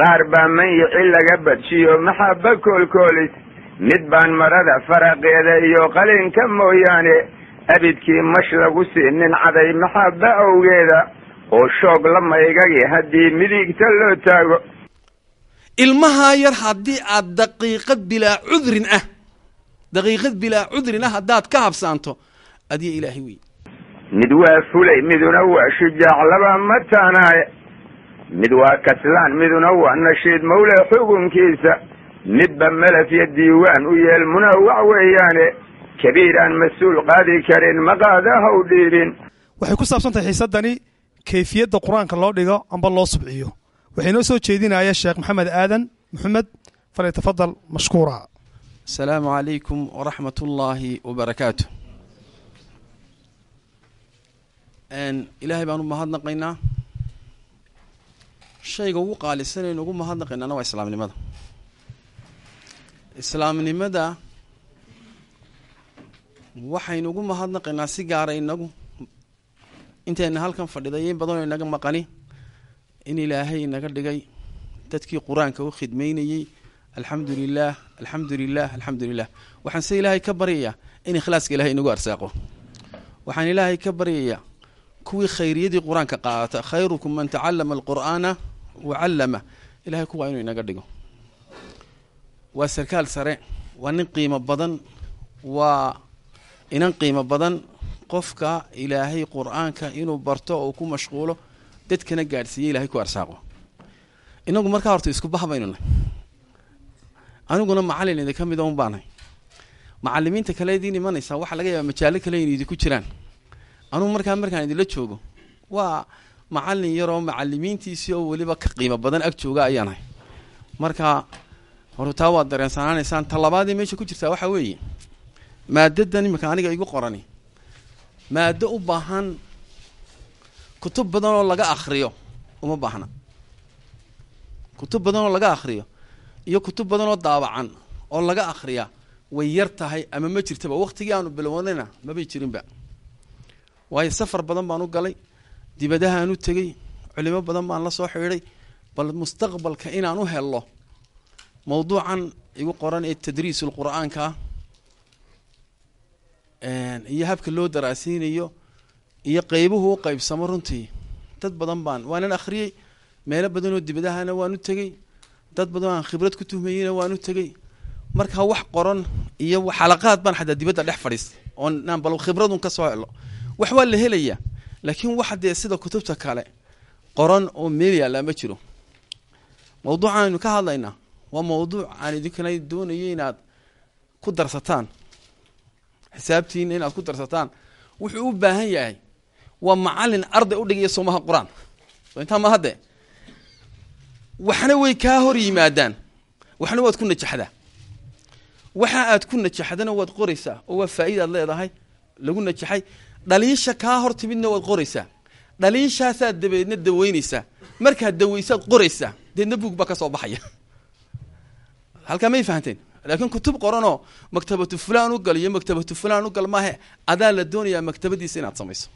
qaar baa manyici laga badshiyo maxaba koolkoolis mid baan marada faraqeeda iyo qalinka mooyaane abidkii mash lagu siinin caday maxaba awgeeda? Oo shoog la maygagi haddii midigta loo taago. Ilmahaa yar haddii aad daqiiqad bilaa cudrin ah daqiiqad bilaa cudrin ah haddaad ka habsaanto adiyo ilaahay wey mid waa fulay miduna waa shujaac laba mataanaaye mid waa kaslaan miduna waa nashiid mawle xukunkiisa midba melafyo diiwaan u yeel munawac weeyaane kabiir aan mas'uul qaadi karin maqaada haw dhiibin. Waxay ku saabsan tahay xiisaddani kayfiyadda qur'aanka loo dhigo amba loo subciyo. Waxay noo soo jeedinaya sheekh maxamed aadan maxamed falyatafadal mashkuura. Asalaamu calaykum waraxmat ullaahi wabarakaatu ilaahay baan u mahadnaqaynaa shayga ugu qaalisanaynu ugu mahadnaqaynaana waa islaamnimada. Islaamnimada waxaynu ugu mahadnaqaynaa si gaara inagu intayna halkan fadhiday in badanoo inaga maqani in ilaahay inaga dhigay dadkii qur'aanka u khidmaynayey alxamdu lilah alxamdu lilah alxamdu lilah waxaan se ilaahay ka baryayaa in ikhlaaska ilahay inagu arsaaqo. Waxaan ilaahay ka baryayaa kuwii khayriyadii qur'aanka qaadata khayrukum man tacalama alqur'aana wa callama ilahay kuwaa inuu inaga dhigo. Waa sarkaal sare waa nin qiimo badan waa inan qiimo badan. Qofka ilaahay qur'aanka inuu barto oo ku mashquulo dadkana gaadhsiiya ilahay ku arsaaqo. Inagu markaa horta isku bah baynu nahy aniguna macalin idinka mida un baanahay macalimiinta kale idiin imanaysaa waxaa laga yaaba majaalo kale inu idinku jiraan. Anugu markaa markaan idinla joogo waa macalin yaroo macalimiintiisii oo weliba ka qiimo badan ag jooga ayaanahay marka hortaa waad dareensanaanaysaan. Talabaadii meesha ku jirtaa waxaa weeye maadadan imika aniga igu qorani. Maado u baahan kutub badan oo laga akriyo uma baahna. Kutub badan oo laga akriyo iyo kutub badan oo daawacan oo laga akriya way yar tahay ama ma jirtaba. Waqtigii aanu bilownayna mabay jirinba. Waayo safar badan baan u galay dibadahaan u tegey culimo badan baan la soo xidhiiday bal mustaqbalka inaan u helo mawduucan igu qoran ee tadriisul qur'aanka iyo habka loo daraaseynayo iyo qeybuhu u qeybsamo runtii. Dad badan baan waanan akhriyey meelo badan oo dibadahana waan u tegey dad badan aan khibrad ku tuhmayeyna waan u tegey. Marka wax qoran iyo xalaqaad baan xataa dibadda dhex fadhiistay oonaan bal khibradun ka soo helo wax waa la helayaa laakiin wax dee sida kutubta kale qoran oo meel yaallaa ma jiro. Mawduuca aynu ka hadlaynaa. Waa mawduuc aan idinkana doonayo inaad ku darsataan. Xisaabtiina inaad ku darsataan. Wuxuu u baahan yahay waa macalin arday u dhigaya soomaha qur'aan. Intaa ma hadde? Waxna way kaa hor yimaadaan. Waxna waad ku najaxdaa. Waxa aad ku najaxdana waad qoraysaa oo waa faa'iidaad leedahay lagu najaxay dhaliisha kaa hor timidna waad qoraysaa. Dhaliishaasaad dabeedna daweynaysaa. Markaad daweysaad qoraysaa. Deedna buug baa ka soo baxaya. Halkaa may fahanteen. Laakiin kutub qoranoo maktabatu fulaan u gal iyo maktabatu fulaan u gal maahe adaa la doonayaa maktabadiisa inaad samayso.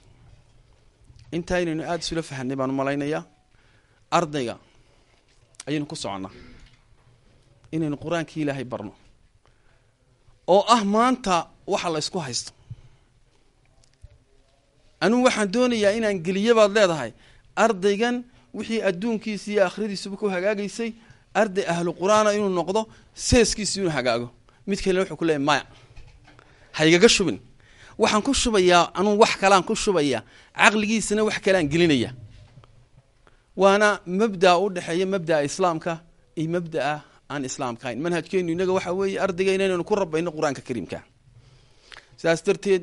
Intaa inaynu aada isula fahanay baan umalaynayaa ardayga ayaynu ku soconnaa. Inaynu qur'aankii ilaahay barno. Oo ah maanta waxa la ysku haysto anugu waxaan doonayaa inaan geliya baad leedahay. Ardaygan wixii adduunkiisa iyo akhradiisuba ku hagaagaysay. Arday ahlu qur'aana inuu noqdo seeskiisa inuu hagaago. Mid kalena wuxuu ku leeyahy maya haygaga shubin. Waxaan ku shubayaa anugu wax kaleaan ku shubayaa. Caqligiisana wax kaleaan gelinaya. Waana mabdaa u dhexeeya mabdaa islaamka iyo mabdaa aan islaamka ahayn. Manhajkeenu inaga waxa weeye ardayga inaynu ku rabayno qur'aanka kariimka. Sidaas darteed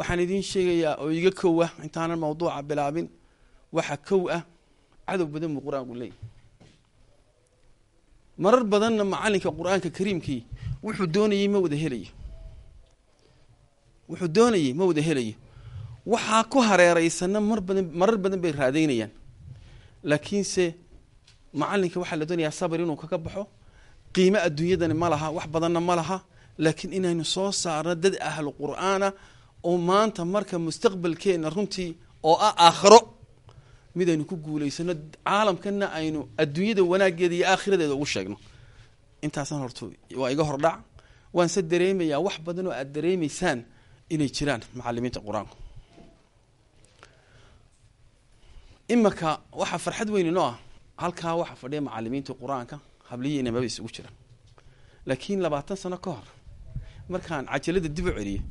waxaan idiin sheegayaa oo iga kow ah intaanan mawduuca bilaabin waxa kow ah cadow badan buu qur'aanku leeyahy marar badanna macalinka qur'aanka kariimkii wuxuu doonayey ma wada helayo. Wuxuu doonayey ma wada helayo. Waxaa ku hareereysana mar badan marar badan bay raadeynayaan laakiinse macalinka waxaa la doonayaa sabir inuu kaga baxo qiimo adduunyadani ma laha wax badanna ma laha laakiin inaynu soo saarno dad ahlu qur'aana oo maanta marka mustaqbalkeenna runtii oo ah aakhiro mid aynu ku guulaysano caalamkana aynu adduunyada wanaaggeeda iyo aakhiradeeda ugu sheegno. Intaasaan horta waa iga hordhac. Waanse dareemayaa wax badan oo aada dareemaysaan inay jiraan macalimiinta qur'aanku. Imaka waxaa farxad weyn inoo ah halkaa waxaa fadhiya macalimiinta qur'aanka habliyi inamaba isugu jira laakiin labaatan sano ka hor markaan cajalada dib u celiyo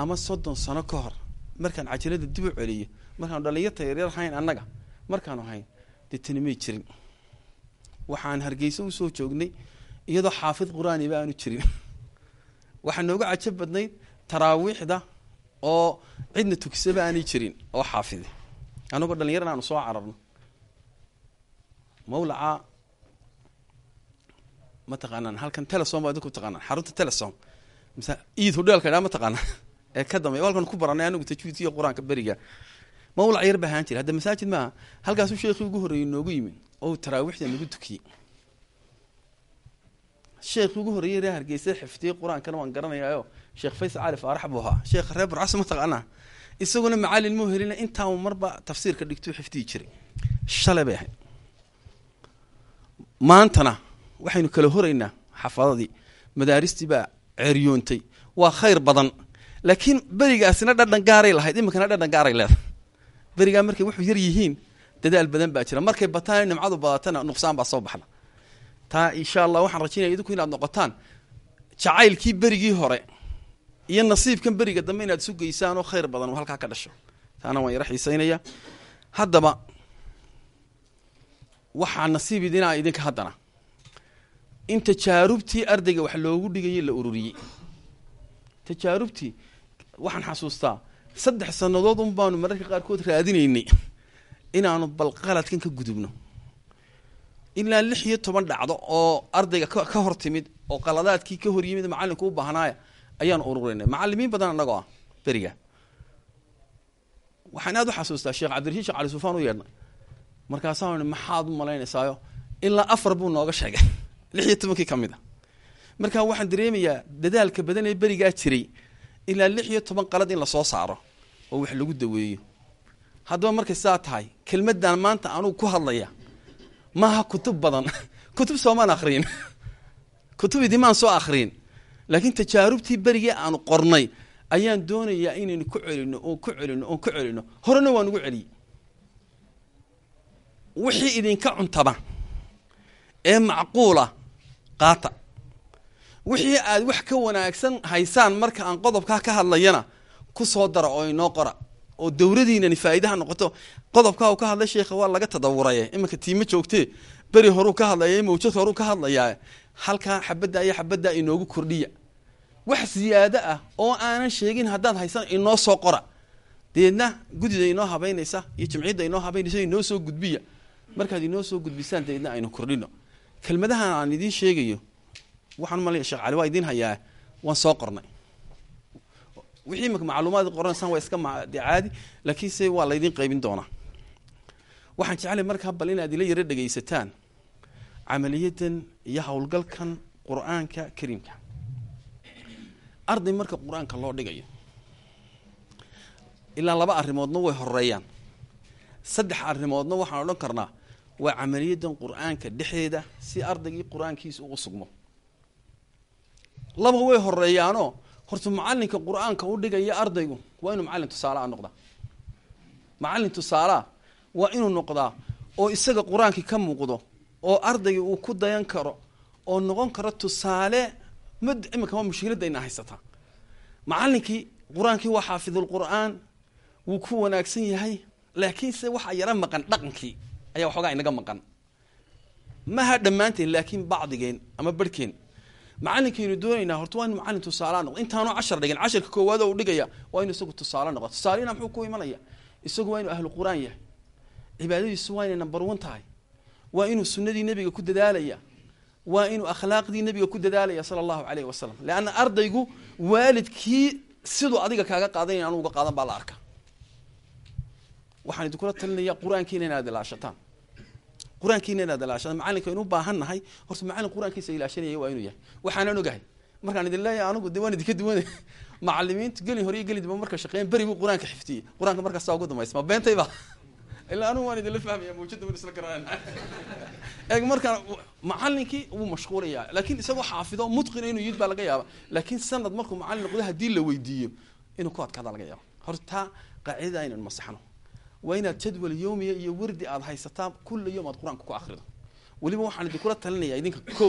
ama soddon sano ka hor markaan cajalada dib u celiyo markaanu dhalinyarta yaryar hayn annaga markaanu hayn dee tani may jirin. Waxaan hargeysa u soo joognay iyadoo xaafid qur'aaniba aanu jirin. Waxaa nooga cajab badnayd taraawiixda oo cidna tukisaba aanay jirin oo xaafide anagoo dhalinyarana aanu soo cararno. Mawlaca ma taqaanaan halkan telesom baa idinku taqaanaan xarunta telesom mase iid hodheelka idhaa ma taqaanaa ee ka dambeya halkan ku baranay anigu tajwiidkiiyo qur'aanka beriga. Mawlac yar ba ahaan jira. Hadda masaajid maaha. Halkaasuu sheekhii ugu horreeyey noogu yimid. Oo taraawiixda nagu tukiyey sheekhii ugu horreeyey ree hargeysa xifdiyey qur'aankana waan garanayaayo. Sheekh faysal cali faarax buu ahaa. Sheekh reer burcaso ma taqaanaa? Isaguna macalin muu helina intaa marba tafsiirka dhigtuu xifdiyi jiray. Shalay bay ahayd. Maantana waxaynu kala horaynaa xafadadii madaaristii baa ceeryoontay waa khayr badan laakiin berigaasina dhadhan gaaray lahayd iminkana dhadhan gaaray leedahay berigaa markay wuxuu yar yihiin dadaal badan baa jira. Markay bataan nimcadu badatana nuqsaan baa soo baxda. Taa insha allah waxaan rajaynaya idinku inaad noqotaan jacaylkii berigii hore iyo nasiibkan beriga dambe inaad isu geysaan oo khayr badan halkaa ka dhasho. Taana waan yaro xiiseynaya haddaba waxaa nasiib idinaa idinka haddana. In tajaarubtii ardayga wax loogu dhigayay la ururiyey tajaarubtii waxaan xasuustaa saddex sannadood un baanu mararka qaarkood raadinaynay inaanu bal qaladkan ka gudubno. Ilaa lix iyo toban dhacdo oo ardayga ka hor timid oo qaladaadkii ka hor yimid macalinku u baahnaaya ayaanu ururinay macalimiin badan annagoo ah beriga. Waxaan aada u xasuustaa sheekh cabdirashiid sheekh cali sufaan u yeedhnay markaasaanu ni maxaad u malaynaysaayo ilaa afar buu nooga sheegay. Lix iyo tobankii ka mid a markaa waxaan dareemayaa dadaalka badan ee berigaa jiray ilaa lix iyo toban qalad in la soo saaro oo wax lagu daweeyo. Haddaba markay sidaa tahay kelmaddan maanta anugu ku hadlaya maaha kutub badan. Kutub soomaan akriin kutub idimaan soo akriin laakiin tajaarubtii berigii aanu qornay ayaan doonayaa inaynu ku celino oon ku celino oon ku celino. Horena waa nugu celiyey. Wixii idinka cuntaba ee macquula qaata wixii aad wax ka wanaagsan haysaan marka aan qodobkaa ka hadlayana ku soo dara oo inoo qora oo dawladiinani faa'iidaha noqoto. Qodobkaa uu ka hadlay sheekha waa laga tadawuraye. Iminka tiimo joogtee beri horuu ka hadlaya mawjad horuu ka hadlayaa halkaa xabadda iyo xabadda inoogu kordhiya. Wax siyaado ah oo aanan sheegin haddaad haysan inoo soo qora. Deedna guddida inoo habeynaysa iyo jamciyadda inoo habeynaysa inoo soo gudbiya. Markaad inoo soo gudbisaan deedna aynu kordhino. Kelmadahan aan idiin sheegayo waxaan malaya sheekh cali waa idiin hayaa waan soo qornay. Wixii imika macluumaad qoranaysaan waa iska caadi laakiinse waa laydin qaybin doonaa. Waxaan jeclay markaa bal inaad ila yaro dhegaysataan camaliyadan iyo howlgalkan qur'aanka kariimka. Arday marka qur'aanka loo dhigayo ilaa laba arrimoodna way horeeyaan saddex arrimoodna waxaan odhan karnaa waa camaliyadan qur'aanka dhexdeeda si ardaygii qur'aankiisa ugu sugmo laba way horeeyaanoo horta macalinka qur'aanka u dhigaya ardaygu waa inuu macalin tusaalea noqdaa. Macalin tusaalea waa inuu noqdaa oo isaga qur'aankii ka muuqdo oo ardayga uu ku dayan karo oo noqon karo tusaale mad iminka waa haysataa. Macalinkii qur'aankii waa xaafidulqur-aan wuu ku wanaagsan yahay laakiinse waxaa yaro maqan dhaqankii ayaa waxoogaa inaga maqan. Maha dhammaanteen laakiin bacdigeen ama barhkeen macalinkaynu doonaynaa horta waa inu macalin tusaala noqdo intaanu cashar dhigin casharka koowaad oo u dhigaya waa inu isagu tusaale noqdo tusaalena muxuu ku imanaya? Isagu waa inuu ahlu yahay. Cibaadadiisu waa inay number one tahay. Waa inuu sunadii nebiga ku dadaalaya. Waa inuu akhlaaqdii nebiga ku dadaalaya sala allahu caleyhi wasalam leanna ardaygu waalidkii siduu adiga kaaga qaadan anu uga qaadan baa la arka waxaan idinkula talinaya qur'aankiina inaad ilaashataan qur'aankiina inaad ilaashataan macalinka aynu u baahan nahay horta macalin qur'aankiisa ilaashanaya waa inuu yahay. Waxaanan ogahay. Markaan idin leeyahay anigu de waan idinka duwana macalimiintu gelin hore iyo gelin dambe marka shaqeeyan beri buu qur'aanka xifdiyey qur'aanka markaasaa ugu dambaysa ma beentayba. Ilaa anigu waan idinla fahmaya mawjada waan isla garanayna eeg markaan macalinkii wuu mashquulaya laakiin isagoo xaafido mutqina inuu yid baa laga yaaba laakiin sanad markuu macalin noqdo haddii la weydiiyo inuu ku adkaada laga yaaba horta qaacidada aynan masaxno waa inaad jadwal yoomiya iyo wardi aad haysataa kulla yoom aad qur'aanka ku akrido weliba waxaan idinkula talinaya idinka ko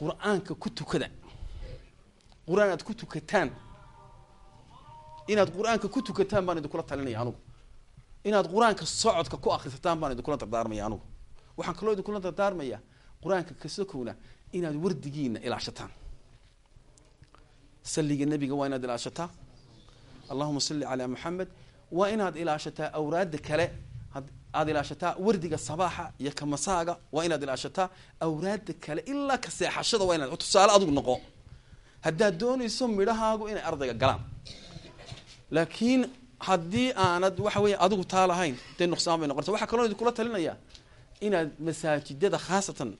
qur'aanka ku tukada. Qur'aan aad ku tukataan. Inaad qur'aanka ku tukataan baan idinkula talinaya anugu. Inaad qur'aanka socodka ku akrisataan baan idinkula dardaarmaya anugu. Waxaan kaloo idinkula dardaarmaya qur'aanka kasokowna inaad wardigiina ilaashataan saliga nebiga waa inaad ilaashataa allahuma salli calaa maxamed waa inaad ilaashataa awraadda kale. Aad ilaashataa wardiga sabaaxa iyo ka masaaga waa inaad ilaashataa awraadda kale ilaa ka seexashada. Waa inaad tusaale adigu noqo. Haddaad doonayso midhahaagu inay ardayga galaan. Laakiin haddii aanad waxa weya adigu taa lahayn dee nuqsaan bay noqonaysa waxaa kaloo idinkula talinaya inaad masaajidada khaasatan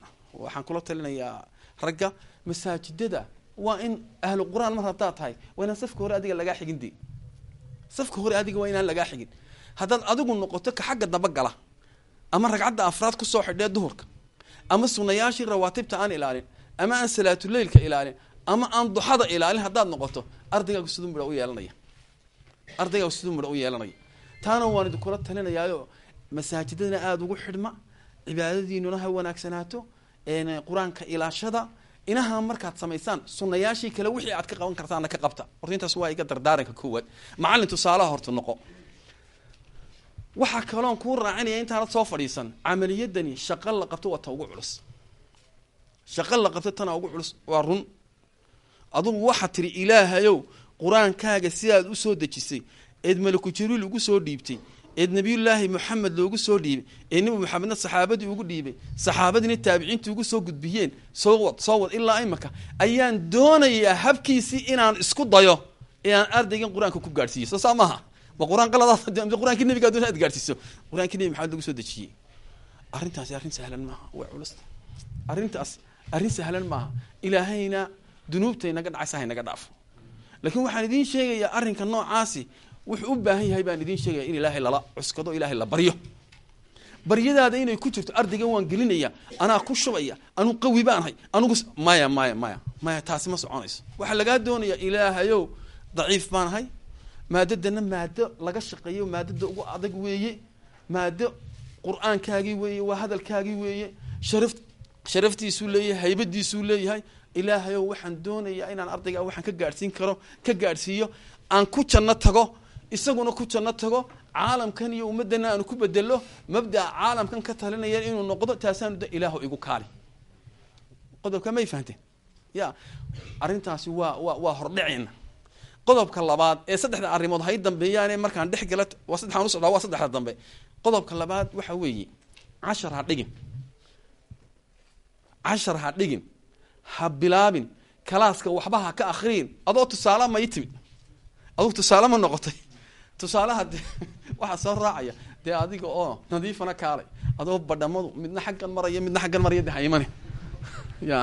waxaan kula talinayaa ragga masaajidada waa in ahlu qur'aan mar haddaad tahay waa inaan safka hore adiga lagaa xigin de safka hore adiga waa inaan lagaa xigin. Haddaad adigu noqoto ka xagga daba gala ama ragcadda afraad ku soo xidhee duhurka ama sunayaashii rawaatibta aan ilaalin ama aan salaatuleylka ilaalin ama aan duxada ilaalin haddaad noqoto ardaygaagu siduu midha u yeelanaya. Ardaygaagu siduu midha u yeelanaya. Taana waan idinkula talinayaayo masaajidadana aada ugu xidhma cibaadadiinuna ha wanaagsanaato qur'aanka ilaashada inaha markaad samaysaan sunayaashii kale wixii aad ka qaban kartaana ka qabta. Horta intaas waa iga dardaaranka koowaad macallin tusaalaha horta noqo. Waxaa kaloon kuu raacinaya intaanad soo fadhiisan camaliyadani shaqo la qabto waa ta ugu culus. Shaqo la qabto tana ugu culus waa run. Adugu waxaa tiri ilaahayow qur'aankaaga sidaad u soo dejisay eed malaku jibriil ugu soo dhiibtay eed nabiyullaahi moxamed loogu soo dhiibay ee nebi moxamedna saxaabadii ugu dhiibay saxaabadiina taabiciintii ugu soo gudbiyeen soo wad soo wad ilaa imaka ayaan doonayaa habkiisii inaan isku dayo ee aan ardaygan qur'aanka ku gaadhsiiyo. Soo saa maaha ma qur'aan qaladaad qur'aankii nebigaa doona ad gaadhsiiso? Qur'aankii nebi maxamed lagu soo dejiyey. Arrintaasi arrin sahlan maaha waa culusta arrintaas arrin sahlan maaha. Ilaahayna dunuubta inaga dhacaysa haynaga dhaafo. Laakiin waxaan idiin sheegayaa arrinka noocaasi wuxuu u baahan yahay baan idiin sheegaya in ilaahay lala cuskado ilaahay la baryo. Baryadaada inay ku jirto ardaygan waan gelinaya anaa ku shubaya anuu qawi baanahay anugu maya maya maya maya taasi ma soconayso. Waxaa lagaa doonaya ilaahayow daciif baanahay maadadana maado laga shaqeeyo maadada ugu adag weeye. Maado qur'aankaagii weeye waa hadalkaagii weeye. Sharaf sharaftiisuu leeyahay haybadiisuu leeyahay. Ilaahayow waxaan doonayaa inaan ardayga waxaan ka gaadhsiin karo ka gaadhsiiyo aan ku janno tago isaguna ku janno tago caalamkan iyo ummadana aanu ku bedelo mabdaa caalamkan ka talinaya inuu noqdo taasaanu da ilaahu igu kaali. Qodobka may fahanteen? Ya arrintaasi waa waa waa hordhaceena qodobka labaad ee saddexda arrimood hay dambeeyaane markaan dhex gala waa saddexaan u socdaa waa saddexda dambe. Qodobka labaad waxa weeye cashar ha dhigin. Cashar ha dhigin ha bilaabin kalaaska waxba ha ka akriyin adoo tusaale ma ii timid. Adugu tusaale ma noqotay tusaalaha de waxaa soo raacaya dee adiga oo nadiifana kaalay adoo badhamadu midna xaggan maraya midna xaggan maraya de haymane ya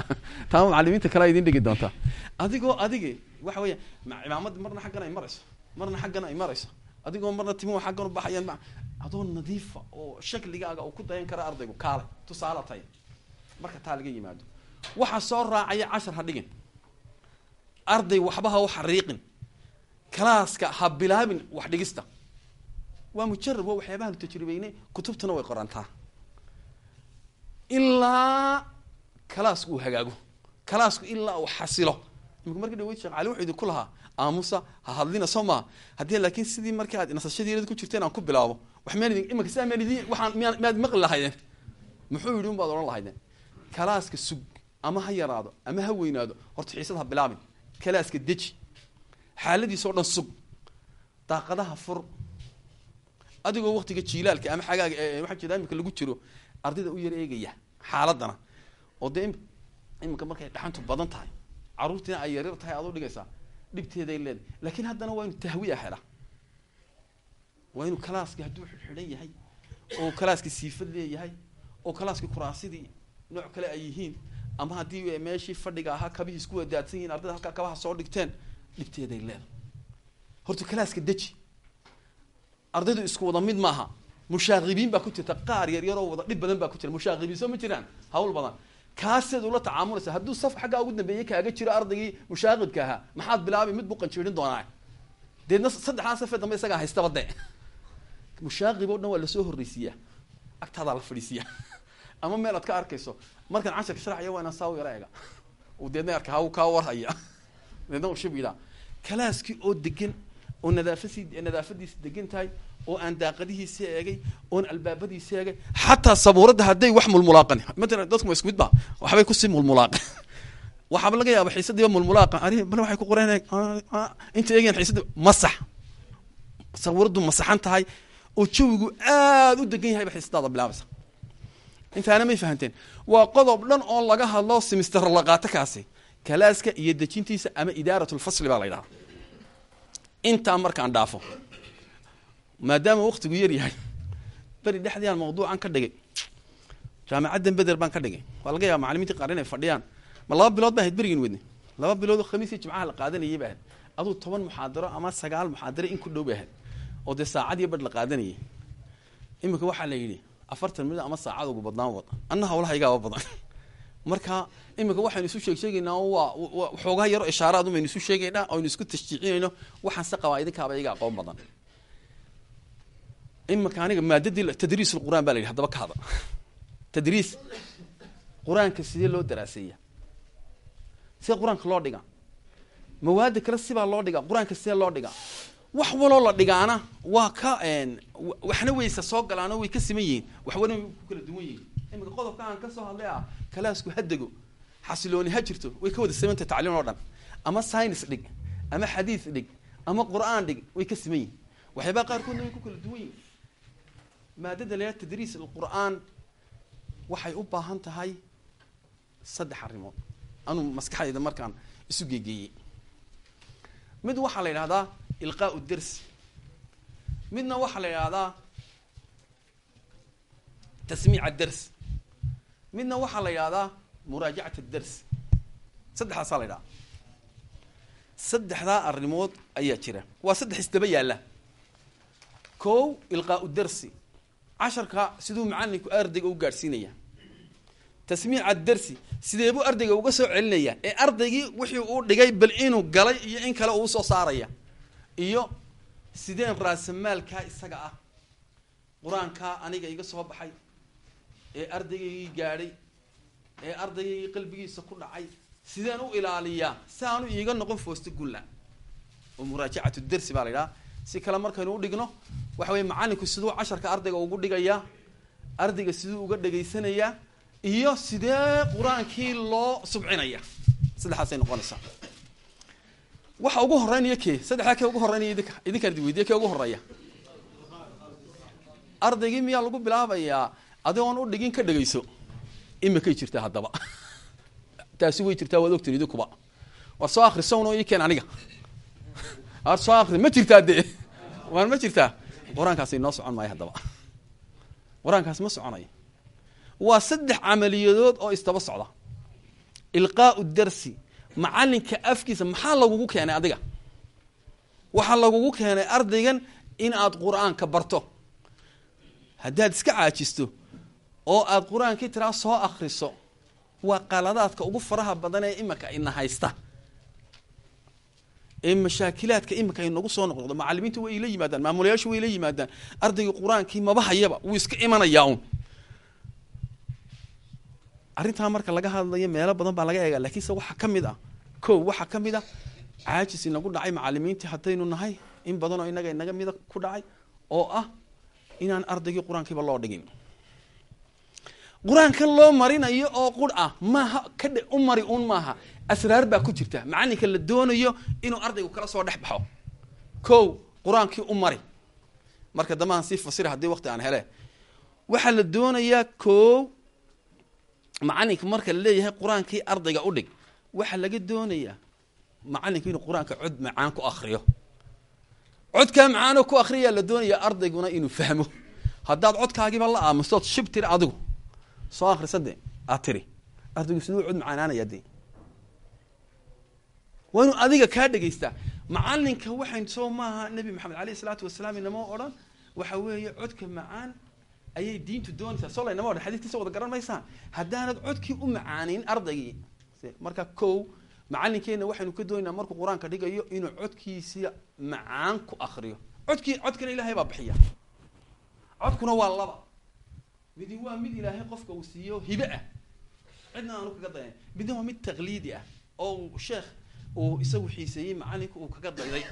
taama macalimiinta kalea idin dhigi doontaa? Adigoo adige waxa weya cimaamadi marna xaggan ay marayso marna xaggan ay marayso adigoo marna timuhu xaggan ubaxayaan adoo nadiifa oo shakligaaga uu ku dayan kara ardaygu kaalay tusaale tay marka taa laga yimaado. Waxaa soo raacaya cashar ha dhigin. Arday waxba u xariiqin kalaaska ha bilaabin wax dhigista. Waa mujarab waa waxyaabahaanu tajribeynay kutubtuna way qorantaa. Ilaa kalaasku uu hagaago. Kalaasku ilaa uu xasilo. Imika markii dhaweyd sheekh cali wuxuu idinku lahaa aamusa ha hadlina soo maa haddii laakiin sidii markii aad nasashadeeda ku jirteen aan ku bilaabo. Wax meen idin sidaa idin waxaan miyaan miyaad maqli lahaydeen muxuu yidhi un baad odhan lahaydeen. Kalaaska sug ama ha yaraado ama ha weynaado horta xiisad ha bilaabin. Kalaaska deji xaaladiisa o dhan sug. Daaqadaha fur. Adigoo waktiga jiilaalka ama xagaaga waxaa jeeda imika lagu jiro ardayda u yar eegaya xaaladana. Oo dee iminka markay dhaxantu badan tahay caruurtiina ay yaryar tahay aad u dhigaysaa dhibteeday leedahay. Laakiin haddana waa inu tahwiya hela waa inuu kalaaski hadduu xidxidhan yahay oo kalaaski siifad leeyahay oo kalaaski kuraasidii nooc kale ay yihiin ama haddii meeshii fadhiga ahaa kabihii isku wadaadsan yihiin ardayda halkaa kabaha soo dhigteen dhibteeday leedahay horta kalaaska deji ardaydu isku wada mid maaha mushaaqibiin baa ku jirta qaar yar wada dhib badan baa ku jira mushaaqibiin soo ma jiraan? Hawl badan. Kaaseed ula tacaamulaysa hadduu saf xaggaa ugu dambeeyey kaaga jiro ardaygii mushaaqibka ahaa maxaad bilaabay mid buu qanjiirin doonaa? Deedna saddexdaa safee dambe isagaa haystaba de mushaaqib o dhan waa la soo horreysiiyaa. Agtaadaa la fadhiisiiyaa. Ama meel aad ka arkayso markaan casharka sharxaya waa inaan saa u yara ega deedna arka haw kaa warhaya deedna uu shib yidhaa kalaaskii oo degan oo nadaafasii nadaafadiisi degan tahay oo aan daaqadihiisi eegay oon albaabadiisi eegay xataa sabuuradda hadday wax mulmulaaqan. Matalan dadku isku mid ba waxbay ku sii mulmulaaqan waxaaba laga yaaba xiisadiiba mulmulaaqa ari bal waxay ku qoreen inta eegayan xiisadi masax. Sabuuraddu masaxan tahay oo jawigu aada u degan yahayba xiisadaada bilaabaysa intaana may fahanteen. Waa qodob dhan oo laga hadlo simister la qaato kaasi kalaaska iyo dejintiisa ama idaaratulfasli baa la ydhaha intaa markaan dhaafo maadaama waktigu yar yahay beri dhexdiaan mawduucan ka dhigay jaamacaddan beder baan ka dhigay. Waa laga yaaba macalimiintii qaar inay fadhiyaan. Ma laba bilood ba ahayd berigan wedne laba bilood oo khamiisii jimcaha la qaadanayay ba ahayd aduu toban muxaadaro ama sagaal muxaadaro in ku dhow ba ahayd oo dee saacadiyo badh la qaadanayay. Iminka waxaa la yidhi afartan minut ama saacad ugu badnaan wad anna hawlahaygaaba badan marka iminka waxaynu isu sheeg sheegaynaa waxoogaa yaro ishaaraad umaynu isu sheegaynaa oynu isku tashjiicinayno waxaan se qabaa idinkaaba iyaga aqoon badan. Iminka aniga maadadii tadriis lqur'aan ba la yidhi hadaba ka hada tadriis. Qur'aanka sidee loo daraaseeya sidee qur'aanka loo dhigaa? Mawaada kale sibaa loo dhigaa? Qur'aanka sidee loo dhigaa? Wax waloo la dhigaana waa ka waxna waysa soo galaano way ka siman yihiin. Waxwana way ku kala duwan yihiin iminka qodobka aan ka soo hadlay ah kalaasku ha dego. Xasilooni ha jirto way ka wada simantah tacliim oo dhan. Ama science dhig ama xadiis dhig ama qur'aan dhig way ka siman yihiin waxyaabaha qaarkoodna way ku kala duwan yihiin maadada layaa tadriis alqur'aan waxay u baahan tahay saddex arrimood. Anuu maskaxdayda markaan isu geegeeyey. Mid waxaa la yidhahdaa ilqaau dersi midna waxaa la yidhahdaa tasmiic aders midna waxaa la yidhahdaa muraajacat aders saddexdaasaa la yidhaha. Saddexdaa arrimood ayaa jira. Waa saddex isdaba yaalla. Kow ilqaau dersi casharka siduu macalinku ardayga u gaadhsiinaya. Tasmiic addersi sidee buu ardayga uga soo celinaya? Ee ardaygii wixii uu dhigay bal inuu galay iyo in kale uu soo saaraya. Iyo sideen raasamaalkaa isaga ah. Qur'aankaa aniga iga soo baxay ee ardaygaygii gaadhay ee ardaygaygii qalbigiisa ku dhacay sideen u ilaaliyaa si aanu iiga noqon foosta gulla. Oo muraajacatu dersi baa la yidhaha. Si kale markaynu u dhigno waxa weye macalinku siduu casharka ardayga ugu dhigayaa ardayga siduu uga dhegaysanayaa iyo sidee qur'aankii loo subcinaya. Saddexaasay noqonaysaa. Waxa ugu horeynaya ke saddexdaa kee ugu horeynaya idinka idinkaan idi weydiya kee ugu horreeya ardaygii miyaa lagu bilaabayaa adigoon u dhigin ka dhegayso imikay jirtaa haddaba. Taasi way jirtaa waad ogtiin idinkuba war soo akrisown oo ii keen aniga. War soo akri ma jirtaa dee? Waan ma jirtaa? Qur'aankaasi inoo socon maayo haddaba. Qur'aankaasi ma soconayo waa saddex camaliyadood oo istaba socda. Ilqaau darsi macalinka afkiisa maxaa lagugu keenay adiga? Waxaa lagugu keenay ardaygan in aad qur'aanka barto. Haddaad iska caajisto oo aad qur'aankii tiraa soo akriso waa qaladaadka ugu faraha badan ee imika ina haysta. Ee mashaakilaadka imika inagu soo noqnoqdo macalimiinta way ila yimaadaan maamulayaashu way ila yimaadaan ardayga qur'aankii maba hayaba wuu iska imanayaa un arrintaa marka laga hadlayo meelo badan baa laga eega lakiinse waxaa ka mid ah ko waxaa ka mid a caajis inagu dhacay macalimiintii haddaynu nahay in badan oo inaga inaga mida ku dhacay oo ah inaan ardaygii qur'aankiiba loo dhigin qur'aankan loo marinayo oo qur ah maaha kadhe u mari un maaha. Asraar baa ku jirta. Macalinka la doonayo inuu ardaygu kala soo dhex baxo. Ko qur'aankii u mari. Marka dambe sii fasira haddii waqti aan hele waxaa la doonayaa ko macalinka marka la qur'aankii ardayga u dhig. Waxaa laga doonayaa macalinka inuu qur'aanka cod macaan ku akriyo codkaa macaanoo ku akriyaa la doonayaa ardayguna inuu fahmo. Haddaad codkaagiiba la aamustood shib adigu soo akrisa de aad tiri. Ardaygu siduu cod macaanaanaya de waa inuu adiga kaa dhegaystaa macalinka waxayn soo maaha nebi maxamed aleyh isalaatu wasalaam inama odhan. Waxa weeye codka macaan ayay diintu doonaysaa. Soo laynama odhan xadiiskiisa wada garan maysaan haddaanad codkii u macaanin ardaygii marka kow macalinkeenna waxaynu ka doonaynaa markuu qur'aanka dhigayo inuu codkiisa macaan ku akriyo codkii codkana ilaahay baa bixiya codkuna waa laba midi waa mid ilaahay qofka uu siiyo hibe ah. Cidna aanu kaga dayan midna waa mid taqliidi ah oo sheekh uu isagu xiiseeyey macalinka uu kaga dayday.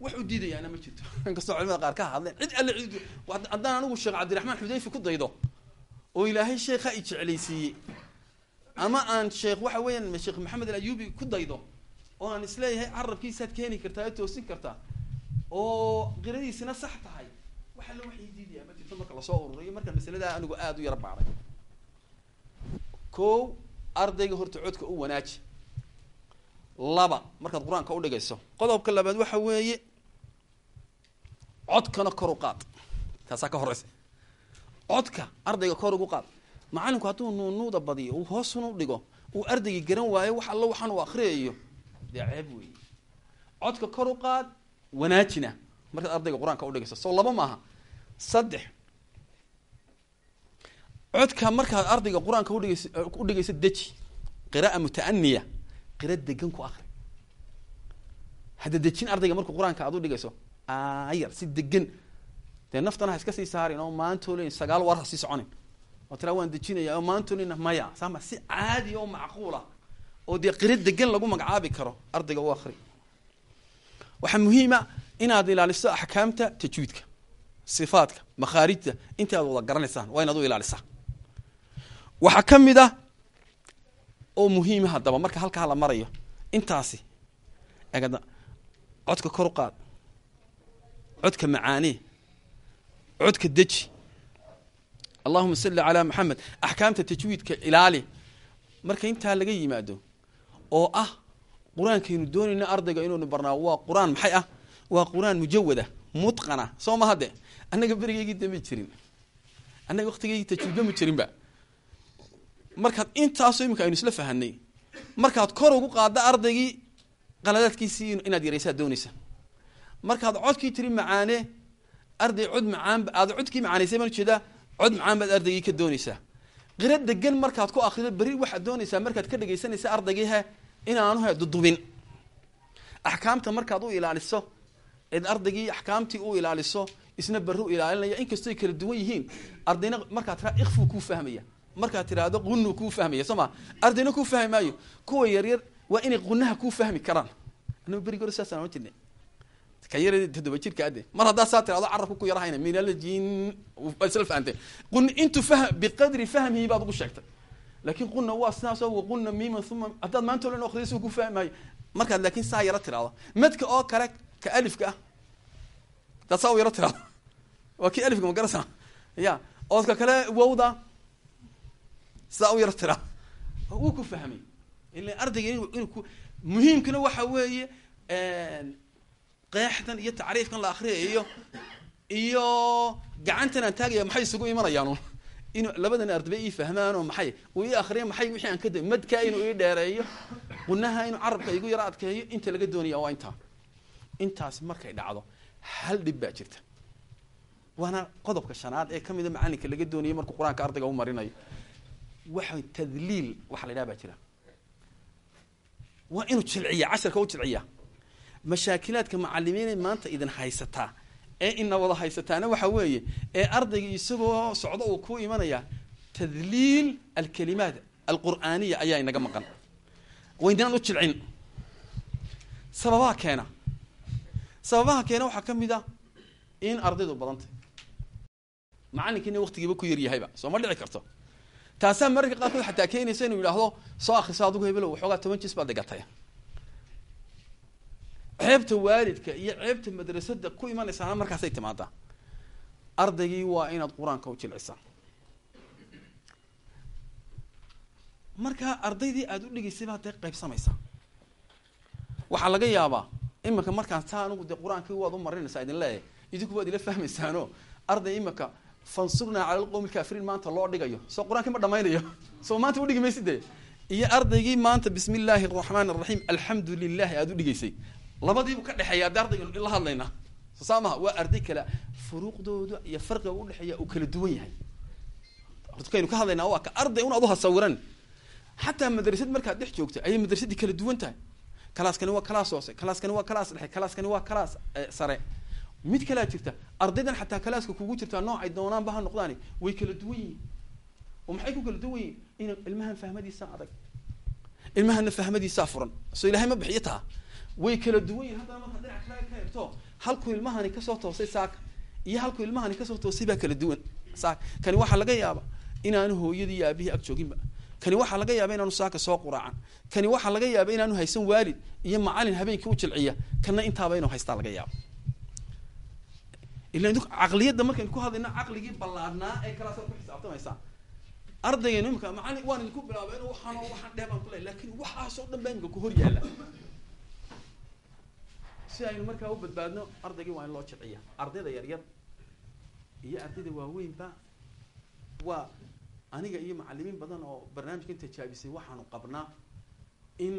Wax u diidayaana ma jirto. Inkastoo culimada qaar ka hadleen. Cid alle cid haddaan anigu sheekh cabdiraxmaan xudayfi ku daydo oo ilaahay sheekha i jeclaysiiyey ama aan sheekh waxa weeyaan sheekh maxamed alayubi ku daydo oo aan is leeyahay carabkiisaad keeni kartaa oo toosin kartaa oo qiradiisina sax tahay wax alle wax ii diidaya ma jirto marka la soo ururiyo marka masaladaa anigu aada u yara baaray. Ko ardayga horta codka u wanaaji. Laba markaad qur'aanka udhigayso qodobka labaad waxa weeye codkana kor u qaad. Taasaa ka horeysa. Codka ardayga kor ugu qaad. Macalinku hadduu nuunuuda badiyo uu hoosuna udhigo uu ardaygii garan waayo wax allo waxaan uu akriyayo dee ceeb weeye. Codka kor u qaad wanaajina. Markaad ardayga qur'aanka udhigayso soo laba maaha. Saddex codka markaad ardayga qur'aanka udhigays udhigayso deji qira'a mutaaniya qira degan ku akri hadda dejin ardayga markuu qur'aanka aad udhigayso ayar si degan dee naftana ha iska sii saarin oo maantoolin sagaal war ha soconin. Oo tiraa waan dejinaya oo maantoolina maya. Saama si caadi oo macquula oo dee qira degan lagu magacaabi karo ardayga u akri waxaa muhiima inaad ilaaliso axkaamta tajwiidka sifaadka makhaarijta intaad wada garanaysaan waa inaad u ilaalisaa waxaa ka mid ah oo muhiima haddaba marka halkaa la marayo intaasi codka kor u qaad codka macaanee codka deji allahuma salli calaa maxamed axkaamta tajwiidka ilaali marka intaa laga yimaado oo ah qur'aankaynu doonayna ardayga inuunu barnaa waa qur'aan maxay ah? Waa qur'aan mujawada mutqana soo ma hadde? Annaga berigeygii dama jirin. Annaga waktigeygii tajwiidba ma jirinba markaad intaasoo iminka aynu isla fahanay. Markaad kor ugu qaadda ardaygii qaladaadkiisii inaad yaraysaa doonaysa markaad codkii tiri macaane arday cod macaan aad codkii macaanaysay baan u jeedaa cod macaan baad ardaygii ka doonaysaa. Qiro degan markaad ku akrido beri waxaad doonaysaa markaad ka dhegaysanaysa ardaygii he inaanu dudubin axkaamta markaad u ilaaliso eed ardaygii axkaamtii u ilaaliso isna berri u ilaalinaya inkastoy kala duwan yihiin ardayna markaad tiraa ikfu kuu fahmaya markaad tiraahdo qunu kuu fahmaya soo ma? Ardayna kuu fahmi maayo. Kuwa yaryar waa inay qunaha kuu fahmi karaan. Annagu berigi saasaan ohan jirnay. Ka yar toddoba jirka ade mar haddaa saa tirahdo carabka ku yarahayna minalajin isla fahamtay. Qun intu fahm biqadri fahmihi baad ugu sheegtay. Laakin quna waa sidaas oo waquna miman uma haddaad maanta olan akriyo si ku fahmi maayo. Markaad laakin saa yaro tirahdo madka oo kale ka alifka ah haddaad saa u yaro tirahdo waa kii alifka magarasa ya oodka kale wawda sidaa u yaro tira. Wuu ku fahmay. Ila ardayga ku muhiimkana waxa weeye qeexdan iyo tacriifkan la akriyayo iyo gacantan aan taagaya maxay isugu imanayaan inu labadan ardaba ii fahmaanoo maxay uu ii akriya maxay wixii aan ka da madkaa inuu ii dheereeyo qunaha inuu carabka igu yaro adkeeyo inta laga doonaya waa intaa. Intaas markay dhacdo hal dhib baa jirta. Waana qodobka shanaad ee kamida macalinka laga doonayay markuu qur'aanka ardayga u marinayo waxa tadliil waxa la yidhaha jira. Waa inuu jilciya casharka u jilciya mashaakilaadka macalimiinay maanta idin haysataa ee ina wada haysataana waxa weeye ee ardayga isagoo socdo uu ku imanaya tadliil alkalimaat alqur'aaniya ayaa inaga maqan. Waynaan u jilcin. Sababaha keena. Sababaha keena waxaa ka mid a in ardaydu badantay. Macalinkiina waktigiiba ku yaryahayba soo ma dhici karto taasaa mararka qaarkood xataa keenaysa inuu yidhaahdo soo akriso adigu hebelo waxoogaa toban jis baad dhigatay. Ceebta waalidka iyo ceebta madrasada ku imanaysaana markaasay timaadaa ardaygii waa inaad qur'aanka u jilcisaa markaa ardaydii aada u dhigaysay baad dee qaybsamaysaa waxaa laga yaabaa iminka markaan taa anigu dee qur'aankii waad u marinaysaa idin leeyahay. Idinku waad ila fahmaysaano arday iminka fansurnaa cala lqowmi lkaafiriin maanta loo dhigayo. Soo qur'aankii ma dhamaynayo soo maanta udhigi maysid de iyo ardaygii maanta bismi illaahi araxmaan araxiim alxamdu lilahi aada u dhigaysay. Labadiibu ka dhexeeya adde ardayga la hadlaynaa so saa waa arday kale. Furuuqdooda iyo farqiga udhexeeya uu kala duwan yahay. Kaynu ka hadlaynaa waa ka arday un adu ha sawiran xataa madrasad markaad dhex joogta ayay madrasadii kala duwan tahay. Kalaaskani waa kalaas hoose kalaaskani waa kalaas dhexe kalaaskani waa kalaas sare mid kalaa jirta ardaydan xataa kalaaska kugu jirtaa noocay doonaanba ha noqdaani. Way kala duwan yihiin oo maxay ku kala duwan yihiin in ilmahan fahmadiisa adag. Ilmahana fahmadiisaa furan. Soo ilahay ma bixiyo taa. Way kala duwan yihiin haddana markaa dhinac kale ka egto halkuu ilmahani ka soo toosay saaka iyo halkuu ilmahani ka soo toosay baa kala duwan saaka kani waxaa laga yaaba inaanu hooyadii iyo aabihii ag jooginba kani waxaa laga yaaba inaanu saaka soo quraacan kani waxaa laga yaaba inaanu haysan waalid iyo macalin habeenkii u jilciya. Kana intaaba inuu haystaa laga yaabo ila caqliyadda markaynu ku hadlayno caqligii ballaadhnaa ee kalaasaad ku xisaabtamaysaan ardaygeenu imika macalin waan idinku bilaaba inu waxaan waxaan dheh baan kuley laakiin waxaasoo dhan baa imika ku hor yaalla. Si aynu markaa u badbaadno ardaygii waa in loo jilciya ardayda yaryar iyo ardayda waaweynba waa aniga iyo macalimiin badan oo barnaamijkan tijaabisay waxaanu qabnaa in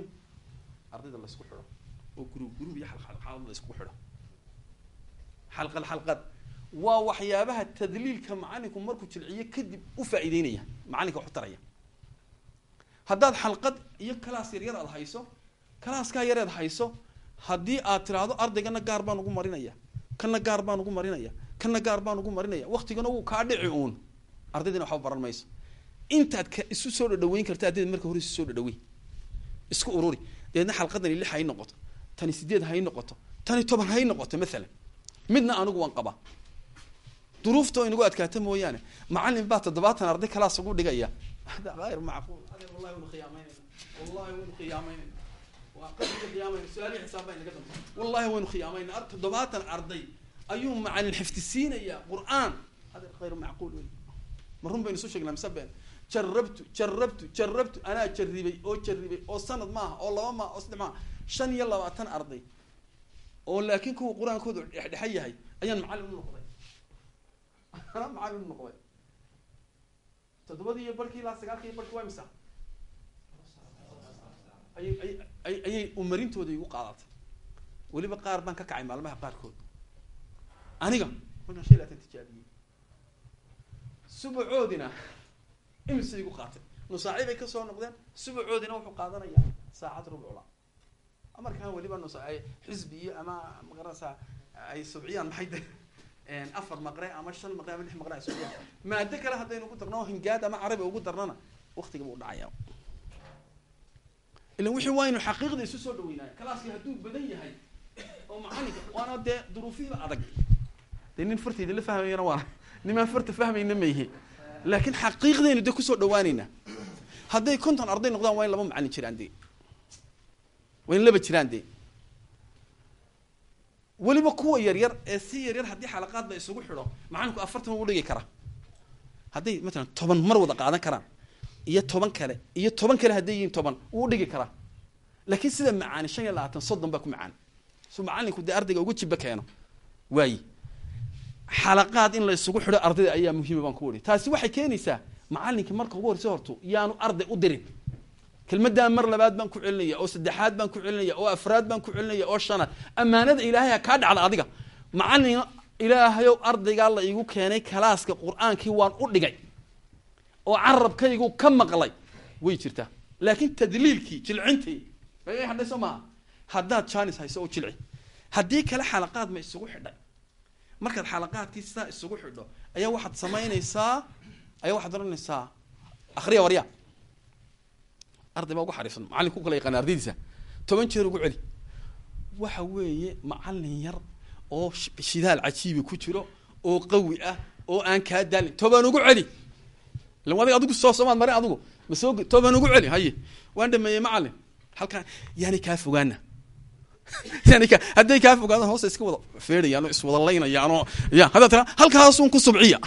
ardayda laysku xidho oo gurub gurub iyo xalqalxalad la isku xidho xalqad xalqad. Waa waxyaabaha tadliilka macalinku markuu jilciyo kadib u faa'iideynaya macalinka wax u taraya. Haddaad xalqad iyo kalaas yaryar aad hayso kalaaskaa yareed hayso haddii aad tiraahdo ardaygana gaar baan ugu marinaya kana gaar baan ugu marinaya kana gaar baan ugu marinaya waktigana wuu kaa dhici uun. Ardaydina waxba baran mayso. Intaad isu soo dhadhaweyn karta ardayda marka hore isu soo dhadhaweyn. Isku ururi dabeedna xalqadani lix hay noqoto tani sideed hay noqoto tani toban hay noqoto maalan midna anigu waan qabaa. Duruufta inagu adkaata mooyaane. Macalin baa toddobaatan arday kalaas ugu dhigaya. Ayr wallahi waynu khiyaameynayna wallahi khiyaamayna toddobaatan arday ayuu macalin xifdisiinaya qur'aan. Hada hayr macquul wey ma run baynu isu sheegnaa mise jarabtu jarabtu jarabtu anaa jarribay oo jarribay oo sanad maaha oo laba maaha oo saddex maaha. Shan iyo labaatan arday oo laakiin kuwa qur'aankoodu dhexdhexa yahay ayaan macallin u noqday. Anaa macallin u noqday. Toddobadii iyo barkii ilaa sagaalkii barkii waa misa ayay ay ay ayay umarintooda igu qaadatay weliba qaar baan ka kacay maalmaha qaarkood. Aniga markaan laatan tijaabiyey. Subacoodina imise igu qaatay. Nusaaci bay ka soo noqdeen subacoodina wuxuu qaadanayaa saacad rubcula markaan weliba nus xisbi iyo ama maqaranaysaa ay subciyaan maxay de afar maqre ama shan maqre ama lix maqre ay subciyaan maado kale haddaynu ugu darno hingaad ama carabi ugu darnana waktiga buu dhacaya. Ilan wixii waynu xaqiiqda isu soo dhaweynaya kalaaskii hadduu badan yahay oo macalinka waana dee duruufihiiba adag. Dee nin fartayda la fahmayana waana nimaan farta fahmayna mayhe laakiin xaqiiqdaynu dee ku soo dhawaanayna hadday konton arday noqdaan waa in laba macalin jiraan dee waa in laba jiraan dee. Weliba kuwa yaryar ee si yaryar haddii xalaqaad la isugu xidho macalinku afartan u dhigi kara hadday matalan toban mar wada qaadan karaan iyo toban kale iyo toban kale hadday yihiin toban wuu dhigi karaa. Laakiin sida macaani shan iyo labaatan soddon baa ku macaan su macalinku dee ardayga uga jiba keeno waayi. Xalaqaad in la isugu xidho ardayda ayaa muhiima baan ku wari taasi waxay keenaysaa macalinkii marka ugu horeysa horto yaanu arday u dirin kelmaddaa mar labaad baan ku celinaya oo saddexaad baan ku celinaya oo afraad baan ku celinaya oo shanaad ammaanada ilaahay ha kaa dhacda adiga. Macalin ilaahayow ardaygaa la iigu keenay kalaaska qur'aankii waan u dhigay oo carabkaygu ka maqlay. Way jirtaa. Laakiin tadliilkii jilcintii magay hadhayso maaha? Haddaad janis hayso oo jilci. Haddii kale xalaqaad ma isugu xidhay. Markaad xalaqaadkii sidaa isugu xidho ayaa waxaad samaynaysaa ayaa waxaad oranaysaa akriya warya arday baa ugu xariifsan macalin ku kala yaqaana ardaydiisa. Toban jeer ugu celi. Waxa weeye macalin yar oo shidaal cajiibi ku jiro oo qawi ah oo aan kaa daalin. Toban ugu celi. Ilan adig adigu soo soomaad marin adigu. Ma soo toban ugu celi haye. Waan dhameeyey macalin. Halkaa yaani kaa fogaana yani kaa fogaadaan hoosta iska wada feedhayaan iswada laynayaan ya haddaad tiraa halkaasun ku subciya.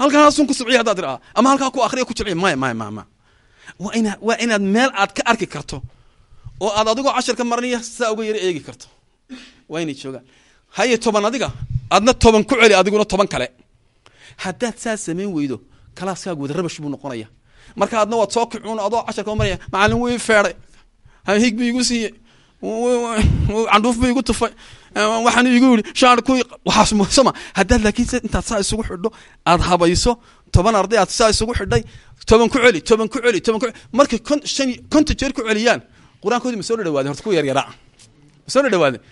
Halkaasun ku subciya haddaad tiraa. Ama halkaa ku akriya ku jilciya. Maya maya maya maya waa inaad meel aad ka arki karto oo aad adigoo cashar ka maranaya saa uga yaro eegi karto. Waa inay joogaan. Haye toban adiga aadna toban ku celi adiguna toban kale. Haddaad saa samayn weydo kalaaskaagu wada rabash buu noqonaya. Marka adna waad soo kicuun adoo casharka maraya macalin wii feeday hig bu igu siiye candhuuf bu igu tufay. Waxaan igu yidhi shaarku waxaas muusama haddaad laakiin intaad saa isugu xidho aad habayso toban arday aad saa isugu xidhay toban ku celi toban ku celi toban markay kon shan konton jeer ku celiyaan qur'aankoodii ma soo dhadhawaadeen horta kuwa yaryaraa ma soo dhadhawaadeen.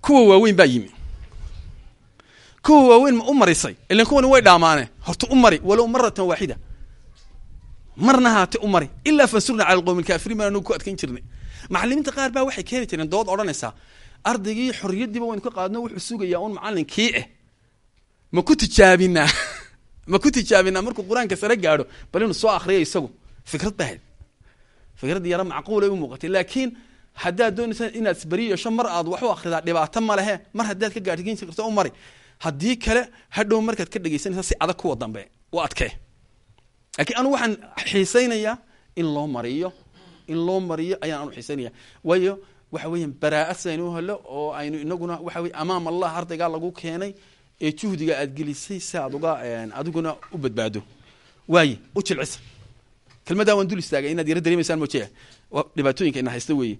Kuwa waaweyn baa yimi. Kuwa waaweyn ma u marisay ilan kuwani way dhaamaane. Horta u mari walow maratan waaxida. Marna haate u mari. Ilaa fansurna cala alqowmi alkaafiriin baan anugu ku adkayn jirnay. Macalimiinta qaar baa waxay keeni jireen dood odhanaysaa ardaygii xorriyaddiiba waynu ka qaadno wuxuu sugayaa un macalinkii eh. Ma ku tijaabinaa ma ku tijaabinaa markuu qur'aanka sare gaadho bal inuu soo akriya isagu? Fikrad baa hayd. Fikrad yaro macquulay u muuqatay. Laakiin haddaad doonaysa inaad isberi mar aad wax u akridaa dhibaato ma lehe mar haddaad ka gaadhsiin karto u mari. Haddii kale hadhow markaad ka dhegaysanaysa si adag kuwa dambe u adkee. Laakiin anu waxaan xiisaynayaa in loo mariyo. In loo mariyo ayaan anu xiisaynaya waayo waxa weeyaan baraa'ad helo oo aynu inaguna waxa weye amaam allah ardaygaa lagu keenay ee juhdiga aad gelisay si aad uga adiguna u badbaado. Waaye u jilcisa kelmaddaa waan dul istaagay inaad yaro dareemaysaan mojeya dhibaatooyinka ina haysta weeye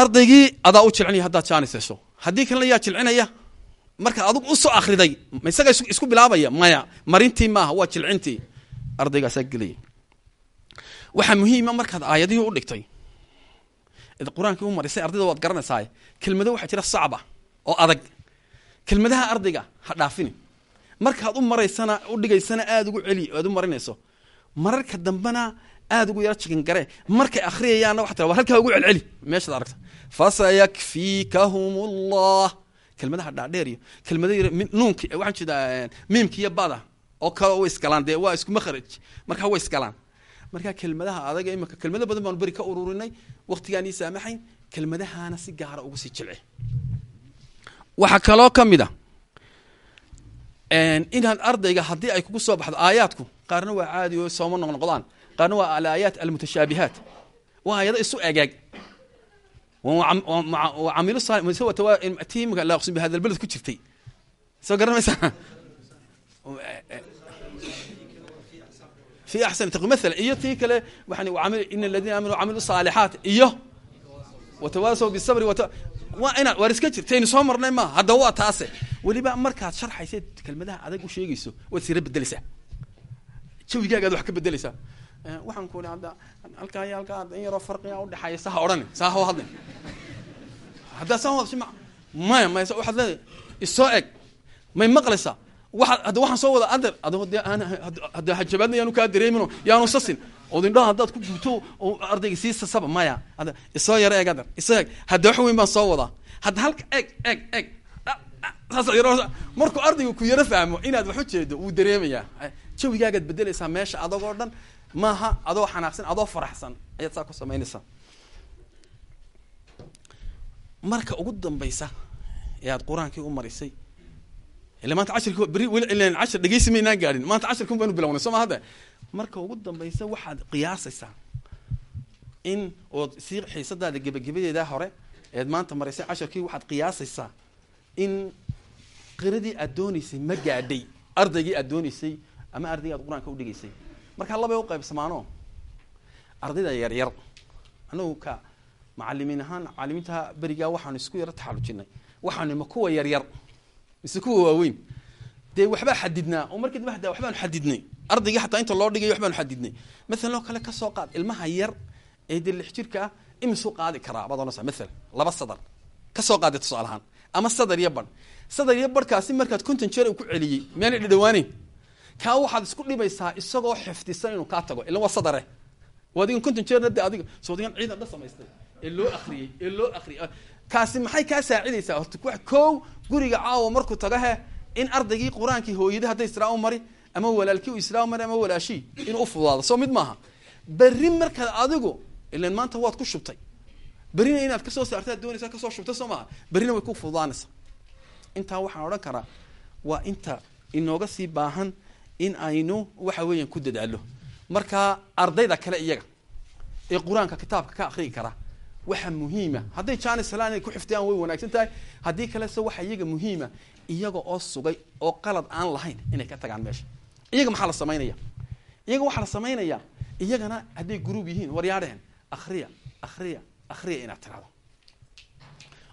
ardaygii adaa u jilcinaya haddaad jaanisayso haddii kalena yaa jilcinaya markaad adigu u soo akriday ma isaga isku bilaabaya maya marintii maaha waa jilcintii ardaygaasaa gelaya waxaa muhiima markaad aayadihii u dhigtay. Id qur'aankii u marisay ardayda waad garanaysaa kelmado waxaa jira sacba oo adag kelmadaha ardayga ha dhaafini. Markaad u maraysana u dhigaysana aada ugu celi aad u marinayso. Mararka dambena aada ugu yaro jigan gare. Markay akriyayaanna waxa tira war halkaa ugu celceli. Meeshaad aragta fasayakfikahum llah kelmadaha dhaadheer iyo kelmada yar nuunki waxaan jeedaa miimki iyo bada oo kale way isgalaan dee waa isku makhraj markaa way isgalaan markaa kelmadaha adaga imika kelmado badan baanu beri ka ururinay waktigaan ii saamaxayn kelmadahana si gaara ugu sii jilci waxaa kaloo ka mid ah, a inaad ardayga haddii ay kugu soo baxdo aayaadku qaarna waa caadi oo sooma noqnoqdaan qaarna waa alaayaat almutashaabihaat waa aayado isu agaag amiltimka laqs bi hada lbeled ku jirtay. Soo garan maysaa fi axsan maala iyo tii kale waxaan in aladiina aamanu camilu saaliaat iyo watawaasaw bisabri waa ina waar iska jirtaynu soo marnay maaha. Hadda waa taase. Weliba markaad sharxaysa kelmadaha adag u sheegayso waad sira bedeleysaa jawigaaga ad wax ka bedeleysaa waxaan ku i hadda halkaa iyo halkaa in yaroo farqiga ah udhexaaya saha odhani saaha hadlin. Haddaa saa hadashay ma maya maya waxaad leedahay isoo eg. May maqlaysaa. Waa hadda waxaan soo wada ader ad de aan hadda hajabaadna yaanu kaa dareeminoo yaanu sasin odindhaha haddaad ku gubto oo ardayga sii sasaba maya. Hadda isoo yaro eeg ader isoo eeg. Hadda wax weyn baan soo wadaa hadda halka eeg eeg eeg. Saas yaro markuu ardayga ku yaro fahmo inaad wax u jeedo wuu dareemayaa. Jawigaagaad bedelaysaa meesha adagoo dhan. Maaha adoo xanaaqsan adoo faraxsan. Ayaad saa ku samaynaysaa. Marka ugu dambaysa ee aad qur'aankii u marisay ila maanta cashirki beri ilan cashir dhegeysi maynaan gaadhin. Maanta cashirkun baynu bilownay soo ma hadda marka ugu dambaysa waxaad qiyaasaysaa in ood sii xiisadaada gebagabadeeda hore eed maanta maraysay cashirkii waxaad qiyaasaysaa in qiradii aad dooneysay ma gaadhay ardaygii aad dooneysay ama ardaygii aad qur'aanka udhigaysay markaa labay u qaybsamaano ardayda yaryar anagu ka macalimiin ahaan macalimiinta berigaa waxaanu isku yaro taxallujinay waxaanu ma kuwa yaryar mise kuwa waaweyn dee waxbaa xadidnaa oo markii dambe hadaa waxbaanu xadidnay. Ardaygii xataa inta loo dhigay waxbaanu xadidnay. Maalan oo kale ka soo qaad ilmaha yar ee dee lix jirka ah imisuu qaadi karaa baad oranaysaa maalan laba sadar. Kasoo qaada tusaale ahaan. Ama sadar iyo badh. Sadar iyo badhkaasi markaad konton jeer uu ku celiyey miyaanay dhadhawaaneyn kaa waxaad isku dhibaysaa isagoo xifdisan inuu kaa tago ilan waa sadare. Waa adigan konton jeerna de adiga soodigan ciidan dha samaystay ee loo akriyey ee loo akriyey kaasi maxay kaa saacidaysaa? Horta wa kow guriga caawa markuu tago he in ardaygii qur'aankii hooyada hadday israa u mari ama walaalkii u israa u mari ama walaashii inuu ufudaado soo mid maaha. Berri markaad adigu ilan maanta waad ku shubtay. Berrina inaad ka soo saartaad doonaysaa ka soo shubta soo maaha. Berrina way ku fududaanaysaa. Intaa waxaan odhan karaa waa inta inooga sii baahan in aynu waxa weeyaan ku dadaalo marka ardayda kale iyaga ee qur'aanka kitaabka ka akriyi kara waxa muhiima. Hadday janis helaan inay ku xifdiyaan way wanaagsan tahay. Haddii kalese waxa iyaga muhiima iyaga oo sugay oo qalad aan lahayn inay ka tagaan meesha. Iyaga maxaa la samaynaya? Iyaga waxaa la samaynaya iyagana hadday gruub yihiin waryaadhehen akriya akriya akriya inaad tirahdo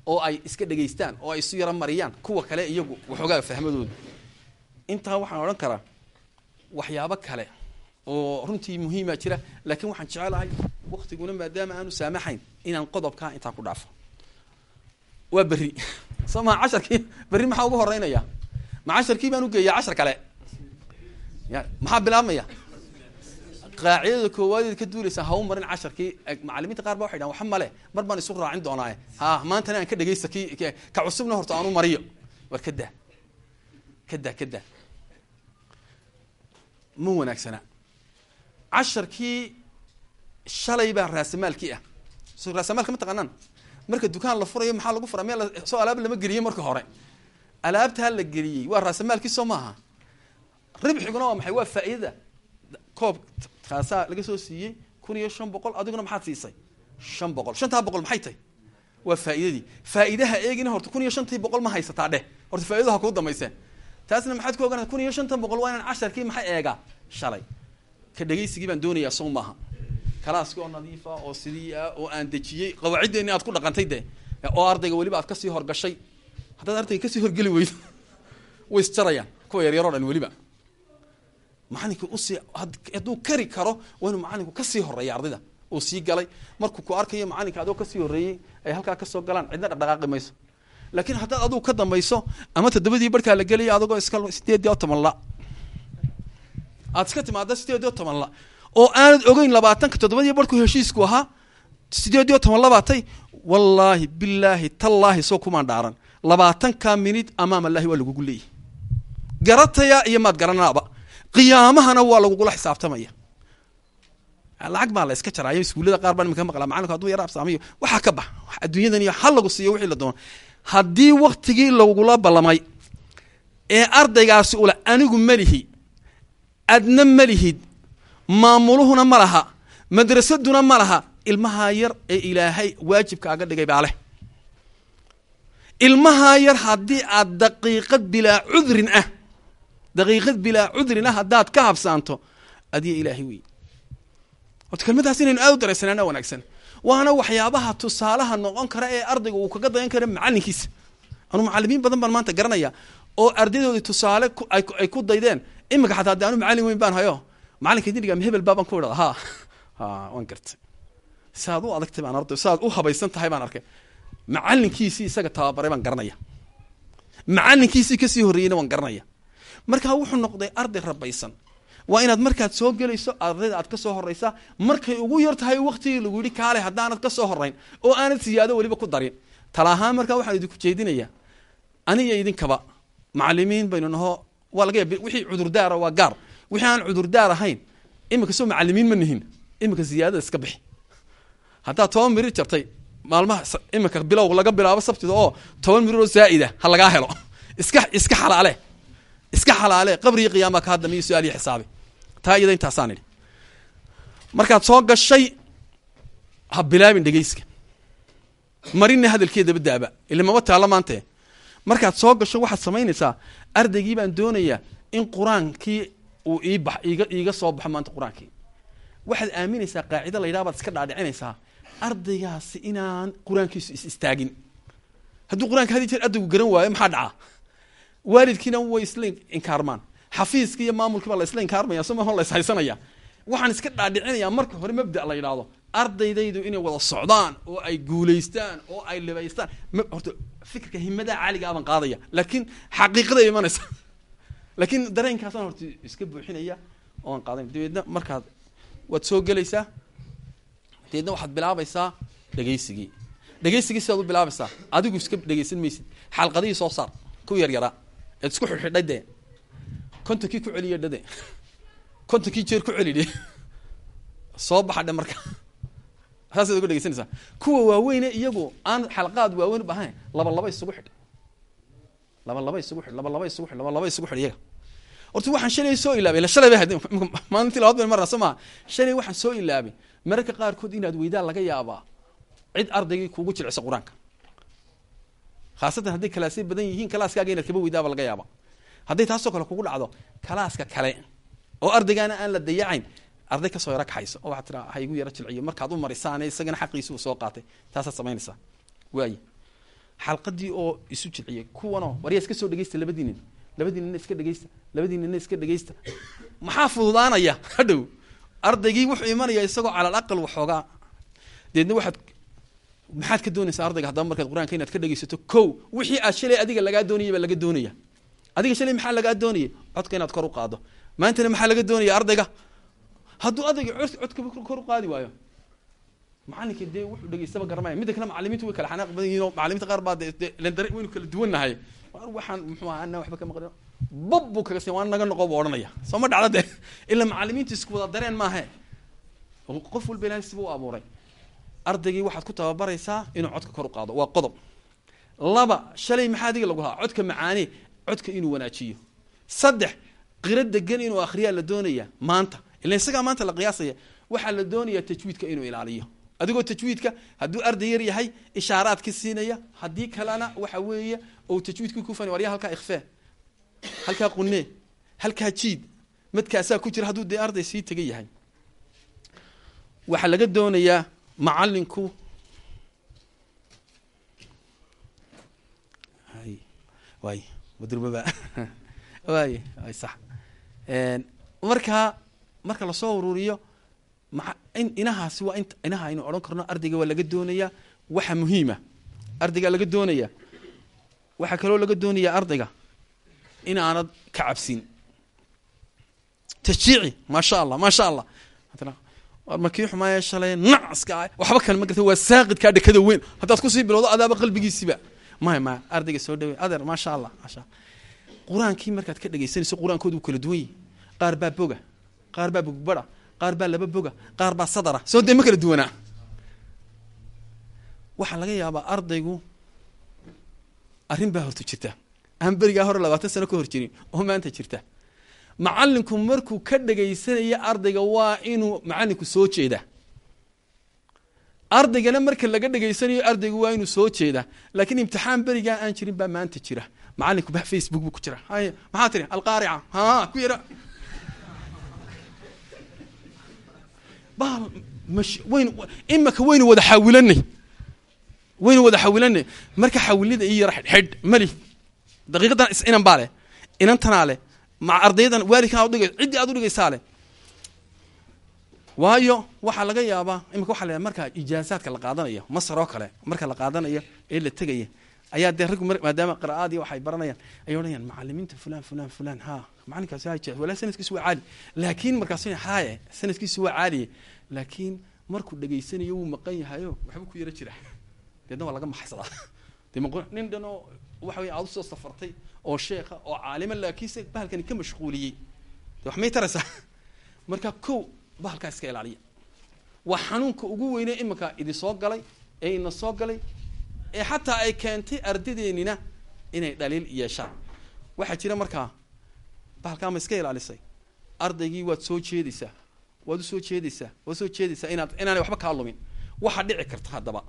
oo ay iska dhegaystaan oo ay isu yaro mariyaan kuwa kale iyagu waxoogaa fahmadooda intaa waxaan odhan karaa waxyaabo kale oo runtii muhiima jira laakiin waxaan jecelahay waktiguna maadaama aanu saamaxayn inaan qodobkaa intaan ku dhaafo. Waa berri. Soo maa casharkii? Berri maxaa ugu horeynaya ma casharkii baan ugeeya cashar kale? Ya maxaa bilaabmaya? Qaacidada koowaad ka duulaysaa ha u marin casharkii. Macalimiinta qaar ba waxay dhahan waxa male mar baan isu raacin doonaaye. Ha maantana aan ka dhegaysta ki ka cusubna horta aan u mariyo. War ka daa. Ka daa ka daa. Ma wanaagsana. Casharkii shalay baa raasamaalkii ah. So ma taqaanaan? Marka dukaan la furayo maxaa lagu fura meel soo alaab lama geliyey marka hore. Alaabtaa la geliyey waa raasamaalkii soo maaha. Ribxiguna waa maxay? Waa faa'iidada koob kaasaa laga soo siiyey kun iyo shan boqol adiguna maxaad siisay? Shan boqol. Shantaa boqol maxay tahay? Waa faa'iidadii. Eegina horta kun iyo shantii boqol ma haysataa dheh. Horta faa'idaha kuu damayseen taasna maxaad ku oganaysa kun iyo shantan boqol waa inaan casharkii maxay eegaa? Shalay. Ka dhegaysigii baan doonayaa sow maaha kalaaskii oo nadiifa oo sidii ah oo aan dejiyey. Qawaaciddeeni aad ku dhaqantay de oo ardayga weliba aad ka sii horgashay. Haddaad ardayga ka sii horgeli weydo. Way isjarayaan. Kuwa yaryaroo dhan weliba. Macalinku u sii hadduu kari karo waa macalinku ka sii horreeya ardayda. Uu sii galay. Markuu ku arkayo macalinka adoo ka sii horreeyey ay halkaa ka soo galaan cidna dhaqdhaqaaqi mayso. Laakiin haddaad aduu ka dambayso ama toddobadii barhkaa la gelaya adagoo iska sideed iyo toban la. Aad iska timaada sideed iyo toban la oo aanad ogeyn labaatanka toddobadii barhku heshiisku ahaa sideed iyo toban labaatay wallaahi bilaahi tallaahi soo kumaan dhaaran. Labaatanka minid amaam allahi waa lagugu leeyahy garataya iyo maad garanaaba qiyaamahana waa lagugula xisaabtamaya. Lacag baa la iska jaraayo iskuullada qaar baan imika maqlaa macalinku hadduu yara absaamayo waxaa ka bax. Adduunyadan iyo ha lagu siiyo wixii la doono. Haddii waktigii lagula ballamay ee ardaygaasi ula anigu melihi adna melihid maamuluhuna ma laha madrasaduna ma laha ilmahaa yar ee ilaahay waajibka aga dhigay baa leh. Ilmahaa yar haddii aad daqiiqad bilaa cudrin ah daqiiqad bilaa cudrin ah haddaad ka habsaanto adiyo ilaahay wey horta kelmadaas inaynu aad u dareysanaana wanaagsan. Waana waxyaabaha tusaalaha noqon kara ee ardayga uu kaga dayan kara macalinkiisa. Anuu macalimiin badan baan maanta garanaya oo ardaydoodii tusaale ay ku daydeen imika xataa de anu macalin weyn baan hayo macalinka diniga hebel baabaan ku idhada ha waan gartay. Saaad u adagtay baan arday saaad u habaysan tahay baan arkay. Macalinkiisii isaga tababaray baan garanaya. Macalinkiisii ka sii horreeyeyna waan garanaya. Markaa wuxuu noqday arday rabaysan waa inaad markaad soo gelayso ardayda aad ka soo horraysaa markay ugu yar tahay waktigii lagu yidhi kaale haddaanad ka soo horrayn oo aanad siyaado weliba ku darin. Tala ahaan markaa waxaan idinku jeedinayaa aniyo idinkaba macalimiin baynu naho waa laga yaab wixii cudurdaara waa gaar wixii aan cudurdaar ahayn imika soo macalimiin ma nihin imika ziyaadada iska bixi. Haddaad toban mirir jartay maalmaha imika bilow laga bilaabo sabtida oo toban mirir oo zaa'ida ha lagaa helo. Iska iska xalaale iska xalaale qabrigi qiyaama ka hadda miyo su'aal iyo xisaabi taa iyada intaasaan idhi. Markaad soo gashay ha bilaabin dhegeyska. Marina hadalkeedaba daaba ila taalla maante. Markaad soo gasho waxaad samaynaysaa ardaygii baan doonayaa in qur'aankii uu ii bax iiga iiga soo baxo maanta qur'aankii. Waxaad aaminaysaa qaacida la yidhaha baad iska dhaadhicinaysaa. Ardaygaasi inaan qur'aankiisu is istaagin. Hadduu qur'aanka hadi jeer ardaygu garan waayo maxaa dhacaa? Waalidkiina way isla inkaarmaan. Xafiiskii iyo maamulkiiba la isla inkaarmaya so maho la waxaan iska dhaadhicinayaa marka hore mabda la yidhaahdo. Ardaydaydu inay wada socdaan oo ay guulaystaan oo ay libaystaan. Horta fikirka himadaa caaliga abaan qaadaya laakiin xaqiiqaday imanaysa laakiin dareenkaasaan horta iska buuxinaya oo aan qaadan dabeedna markaad waad soo gelaysaa dabeedna waxaad bilaabaysaa dhegaysigii. Dhegaysigii sidaad u bilaabaysaa adigu iska dhegaysan maysid. Xalqadihii soo saar ku yaryaraa eed isku xidhxidhay dee. Kontonkii ku celiya dhade kontonkii jeer ku celi dhe soo baxa dhe marka saasaad uga dhegeysanaysaa kuwa waaweyne iyagu aan xalqaad waaweyn bahayn laba laba isugu xidh laba laba isugu xidh laba laba isugu xidh laba laba isugu xidh iyaga. Horta waxaan shalay soo ilaabay mararka qaarkood inaad weydaan laga yaaba hadday taasoo kale kugu dhacdo kale oo ardaygaana aan la dayacayn arday ka soo yaro waay xalqadii oo isu jilciyay. Kuwanoo waryaa iska soo dhegeysta labadii nin iska dhegeysta labadii ninna iska dhegeysta maxaa fududaanaya? Hadhow ardaygii wuxuu imanaya isagoo cala al aqal waxoogaa deedna waxaad maxaad ka doonaysaa ardayga? Haddaba markaad qur'aanka inaad ka dhegeysato kow wixii aad shalay adiga lagaa doonayay baa laga doonaya. Adiga shalay maxaa lagaa doonayay? Codka inaad kor u qaado. Maantana maxaa laga doonaya ardayga? Hadduu adayga cod codka kor u qaadi waayo macalinka dee wuxuu dhegeystaba garanmaya midda kale macalimiintu way kala xanaaq badan yihiin oo macalimiinta qaar baa dee lendare waynu kala duwannahay waxaan muxuu aha anaa waxba ka maqlin bab buu kaga sin waa naga noqo buu odhanaya. Soo ma dhacda dee? Ilaa macalimiintu isku wada dareen maahe. Qof walba ilahay abuuray. Ardaygii waxaad ku tababaraysaa inuu codka kor u qaado. Waa qodob. Laba shalay maxaa adiga lagu lahaa codka macaane codka inuu wanaajiyo. Saddex qiro degan inuu akhriyaa la doonaya maanta. Ila isagaa maanta la qiyaasaya. Waxaa la doonaya tajwiidka inuu ilaaliyo adigoo tajwiidka hadduu arday yar yahay ishaaraadka siinaya haddii kalena waxa weeye ou tajwiidka kufan warya halkaa ikfee halkaa qunee halkaa jiid madkaasaa ku jira hadduu dee arday sii tegan yahay. Waxaa laga doonayaa macalinku way madrbaba way way sax. Markaa marka la soo ururiyo maa inahaasi waa in inaha aynu odhan karno ardayga waa laga doonayaa waxa muhiima. Ardaygaa laga doonaya waxaa kaloo laga doonaya ardayga inaanad ka cabsin. Tashjiici maasha allah maasha allah makii xumaaya shalay nacaska waxba kale ma garta waa saaqidkaa dhekada weyn. Haddaad ku sii bilowdo adaaba qalbigiisiba maya maya ardayga soo dhawe adeer maasha allah maasha qur'aankii markaad ka dhegeysanayso qur'aankoodu kala duwan yahi qaar baa boga qaar baa bogbara qaar baa laba boga qaar baa sadara. Soo dee ma kala duwanaa? Waxaa laga yaabaa ardaygu arrin baa horta jirta. Aan berigaa hore labaatan sano ka hor jirin oo maanta jirta. Macalinku markuu ka dhegaysanaya ardayga waa inuu macalinku soo jeedaa ardaygana marka laga dhegaysanayo ardaygu waa inuu soo jeedaa laakiin imtixaan berigaa aan jirin baa maanta jira. Macalinku ba facebook buu ku jira. Hay maxaa tiri? Alqaarica. Ha ku yara bahal imaka waynu wada xaawilanay waynu wada xaawilanay marka xawilida ii yara xidh mali. Daqiiqadan is baa leh inantanaa leh ma ardaydan waalidkan udhigay ciddii aad udhigaysaa leh waayo waxaa laga yaabaa imika waxa la marka ijaazaadka la qaadanayo masar oo kale marka la qaadanayo ee la tegaya ayaa dee raggu maadaama qira'aadii waxay baranayaan ayay odhanayaan macalimiinta fulan fulan fulan ha macalinkaasi ha walaa sanadkiisu waa caali. Laakiin markaas haye sanadkiisu waa caaliye laakiin markuu dhegaysanayo wuu maqan yahayo waxba ku yaro jira. Deedna waa laga maxaysadaa de nin dhan oo waxa wey u soo safartay oo sheekha oo caalima laakiinse bahalkani ka mashquuliyey. De wax may taraysaa? Marka kow bahalkaa iska ilaaliya. Waa xanuunka ugu weyne iminka idi soo galay ee ina soo galay ee xataa ay keentay ardadeenina inay dhaliil yeeshaan. Waxaa jira markaa bahalkaa ma iska ilaalisay. Ardaygii waad soo jeedaysaa waad u soo jeedaysaa waad soo jeedaysaa inaad inaanay waxba kaa lumin. Waxaa dhici karta haddaba.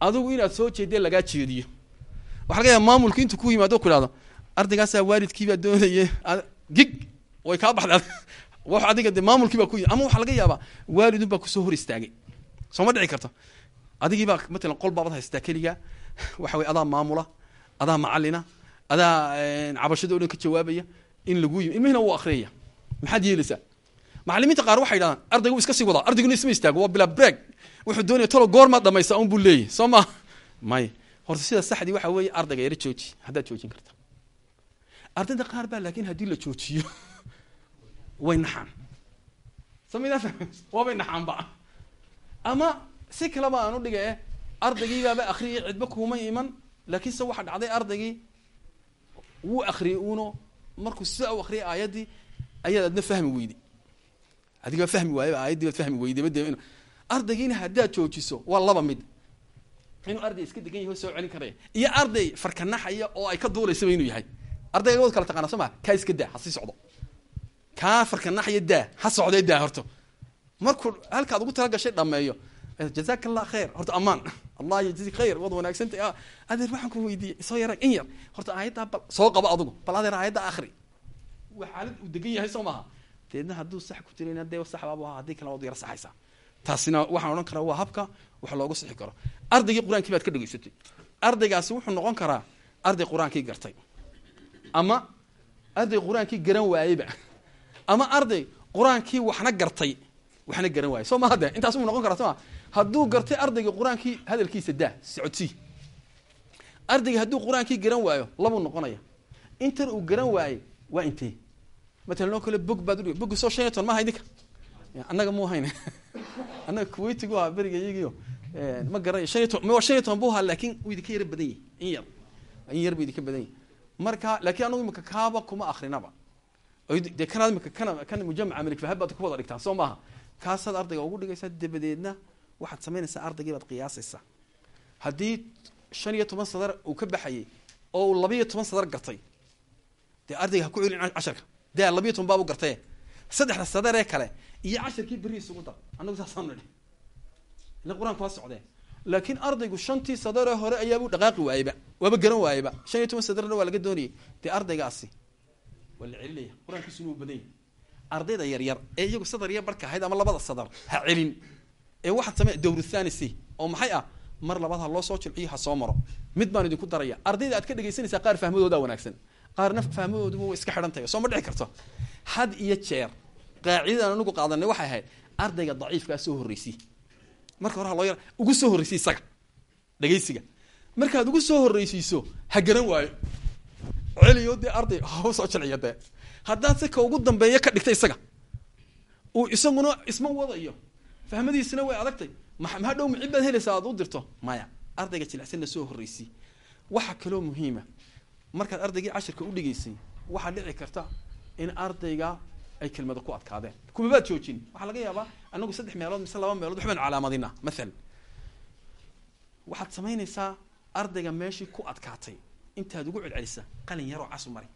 Adigu inaad soo jeedee lagaa jeediyo. Waxa laga yaaba maamulku intuu ku yimaado ku ihahdo ardaygaasaa waalidkiibaa doonaya gig way kaa baxda wax adiga de maamulkii baa ku yimi ama waxaa laga yaabaa waalidun baa ku soo hor istaagay. Soo ma dhici karto. Adigii baa matalan qol baabad haystaa keligaa waxa wey adaa maamula adaa macalina adaa cabashada o dhan ka jawaabaya in lagu yimi ilmihina wuu akriyaya maxaad yeelaysaa macalimiinta qaar waxay yidhahdaan ardaygu iska sii wadaa ardayguna isma istaago waa bilaa break. Wuxuu doonaya talo goormaad dhamaysaa un buu leeyahy soo ma may horta sida saxdii waxa weeye ardayga yaro jooji haddaad joojin karta. Ardayda qaar baa laakiin haddii la joojiyo way naxaan. Samidaa waabay naxaanba ama si kaleba aan u dhiga eh ardaygiibaaba akriyay cidba kuuma iman laakiinse waxa dhacday ardaygii wuu akriyay uno markuu sida u akriyay aayaddii ayaad adna fahmi weyday adigaa fahmi waayaba aayaddii baad fahmi weyday made ardaygiina haddaad joojiso waa laba mid. Inuu arday iska degan yahay oo soo celin karaya iyo arday farkanaxaya oo ay ka duulaysaba inuu yahay. Ardayga wad kala taqaana soo kaa iska daa ha socdo. Kaa farkanaxaya daa ha socdee daa horto. Markuu halkaad ugu tala gashay dhameeyo jazaka allah khayr. Horta amaan allah yajzi khayr waad wanaagsantay adeer waxaan ku weydiiyey soo yara in yar. Horta aayaddaa bal soo qabo adigu bal adeer aayadda akhri. Waa xaalad uu degan yahay soo maaha deedna hadduu sax ku tirayna dee sax baabu ahaa haddii kale waad yara saxaysaa. Taasina waxaan odhan karaa waa habka wax loogu sixi karo. Ardaygii qur'aankii baad ka dhegaysatay ardaygaasi wuxuu noqon karaa arday qur'aankii gartay. Ama arday qur'aankii garan waayeyba. Ama arday qur'aankii waxna gartay waxna garan waayey. Soo ma hadde intaas mu noqon karaa soo ma hadduu gartay ardayga qur'aankii hadalkiisa daa socodsii ardayga hadduu qur'aankii garan waayo labuu noqonaya. Intan uu garan waayey waa intee matalan oo kale bog baad udhig boggi soo shan iyo toban maaha idinka? Annaga mu hayn annaga kuwaitigu ahaa beriga iyagiyo ma garanay shan iyo toban shan iyo toban bu ahaa laakin wuu idinka yara badan yahy in yar. In yar bu idinka badan yahy marka laakiin anagu imika kaaba kuma akrinaba dee kanaad imika kana kana mujamaca malik fahad baad ku wada dhigtaan soo maaha kaasaad ardayga ugu dhigaysaa dabadeedna waxaad samaynaysaa ardaygii baad qiyaasaysaa. Haddii shan iyo toban sadar uu ka baxayay oo uu laba iyo toban sadar gartay dee ardayga ha ku celin casharka dee labiyo toban baabu gartaye saddexda sadaree kale iyo casharkii berri isugu dar annagu saasaan nidhi ila qur'aanku waa socdee. Laakiin ardaygu shantii sadaree hore ayaabuu dhaqaaqi waayeyba waaba garan waayeyba shan iyo toban sadarna waa laga doonayay. Dee ardaygaasi waa la celinaya qur'aankiisu inuu badan yahay. Ardayda yaryar ee iyagu sadar iyo barka ahayd ama labada sadar ha celin. Ee waxaad samey c oo maxay ah? Mar labaad ha loo soo jilciyo ha soo maro. Mid baan idinku daraya ardayda aad ka dhegaysanaysaa qaar fahmadoodaa wanaagsan qaarna fahmadooduba way iska xidhan tahay soo ma dhici karto. Had iyo jeer qaacidadan anigu qaadanay waxay ahayd ardayga daciifkaa soo horreysi marka hore ha ugu soo horreysi isaga dhegaysiga. Markaad ugu soo horreysiiso ha garan waayo. Celiyo dee arday ha soo jilciya dee. Haddaad si ugu dambeeya ka dhigta isaga uu isaguna isma wadayo. Fahmadiisina way adagtay. Ma ma dhow micid baad helaysaa aad u dirto? Maya ardayga jilicsanna soo horreysi waxaa kaloo muhiima markaad ardaygii cashirka u dhigaysay waxaa dhici karta in ardayga ay kelmado ku adkaadeen. Kumabaad joojin. Waxaa laga yaabaa anagu saddex meelood mise laba meelood waxbaan calaamadinaa maalan waxaad samaynaysaa ardayga meeshii ku adkaatay. Intaad ugu celcelisa qalin yaroo cas u mari.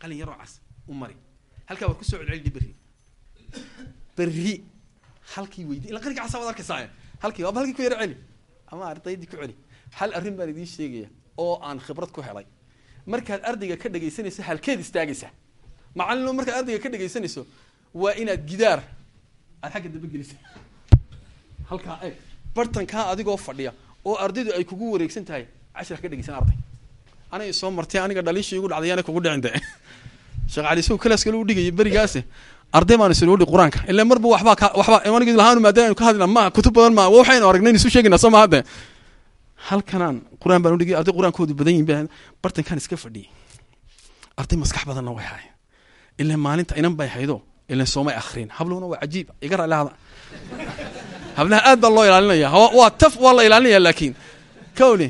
Qalin yaroo cas u mari. Halkaa waad ku soo celcelini berri. Berri. Halkii weydi ila qalinka casa waad arkaysaa halkii waaba halkii ku yaro celi. Ama ardaydii ku celi hal arrin baan idiin sheegaya oo aan khibrad ku helay. Markaad ardayga ka dhegaysanayso halkeed istaagaysaa macalino markaad ardayga ka dhegaysanayso waa inaad gidaar aad xagga daba gelisa halkaa eeg bartankaa adigoo fadhiya oo ardaydu ay kugu wareegsan tahay cashirka ka dhegaysan arday. Anay soo martay aniga dhaliishii igu dhacday yaana kugu dhicin de sheekh cali sow kalaaskale u dhigayay berigaasi arday baan isin udhi qur'aanka. Ilaa marba waxbaa ka waxbaa anigi lahaanu maadaama aynu ka hadlina ma kutub badan ma waxaynu aragnay isu sheegayna soo ma hadde halkanaan qur'aan baan udhigay arday qur'aankoodu badan yihiin ba bartankaan iska fadhiyay. Arday maskax badanna way haayeen ilaa maalinta inan bay haydo ilan soomay akrin hablowna waa cajiib iga raalli hada hablaha aad baa loo ilaalinaya. Waa taf waa la ilaalinaya laakiin kawle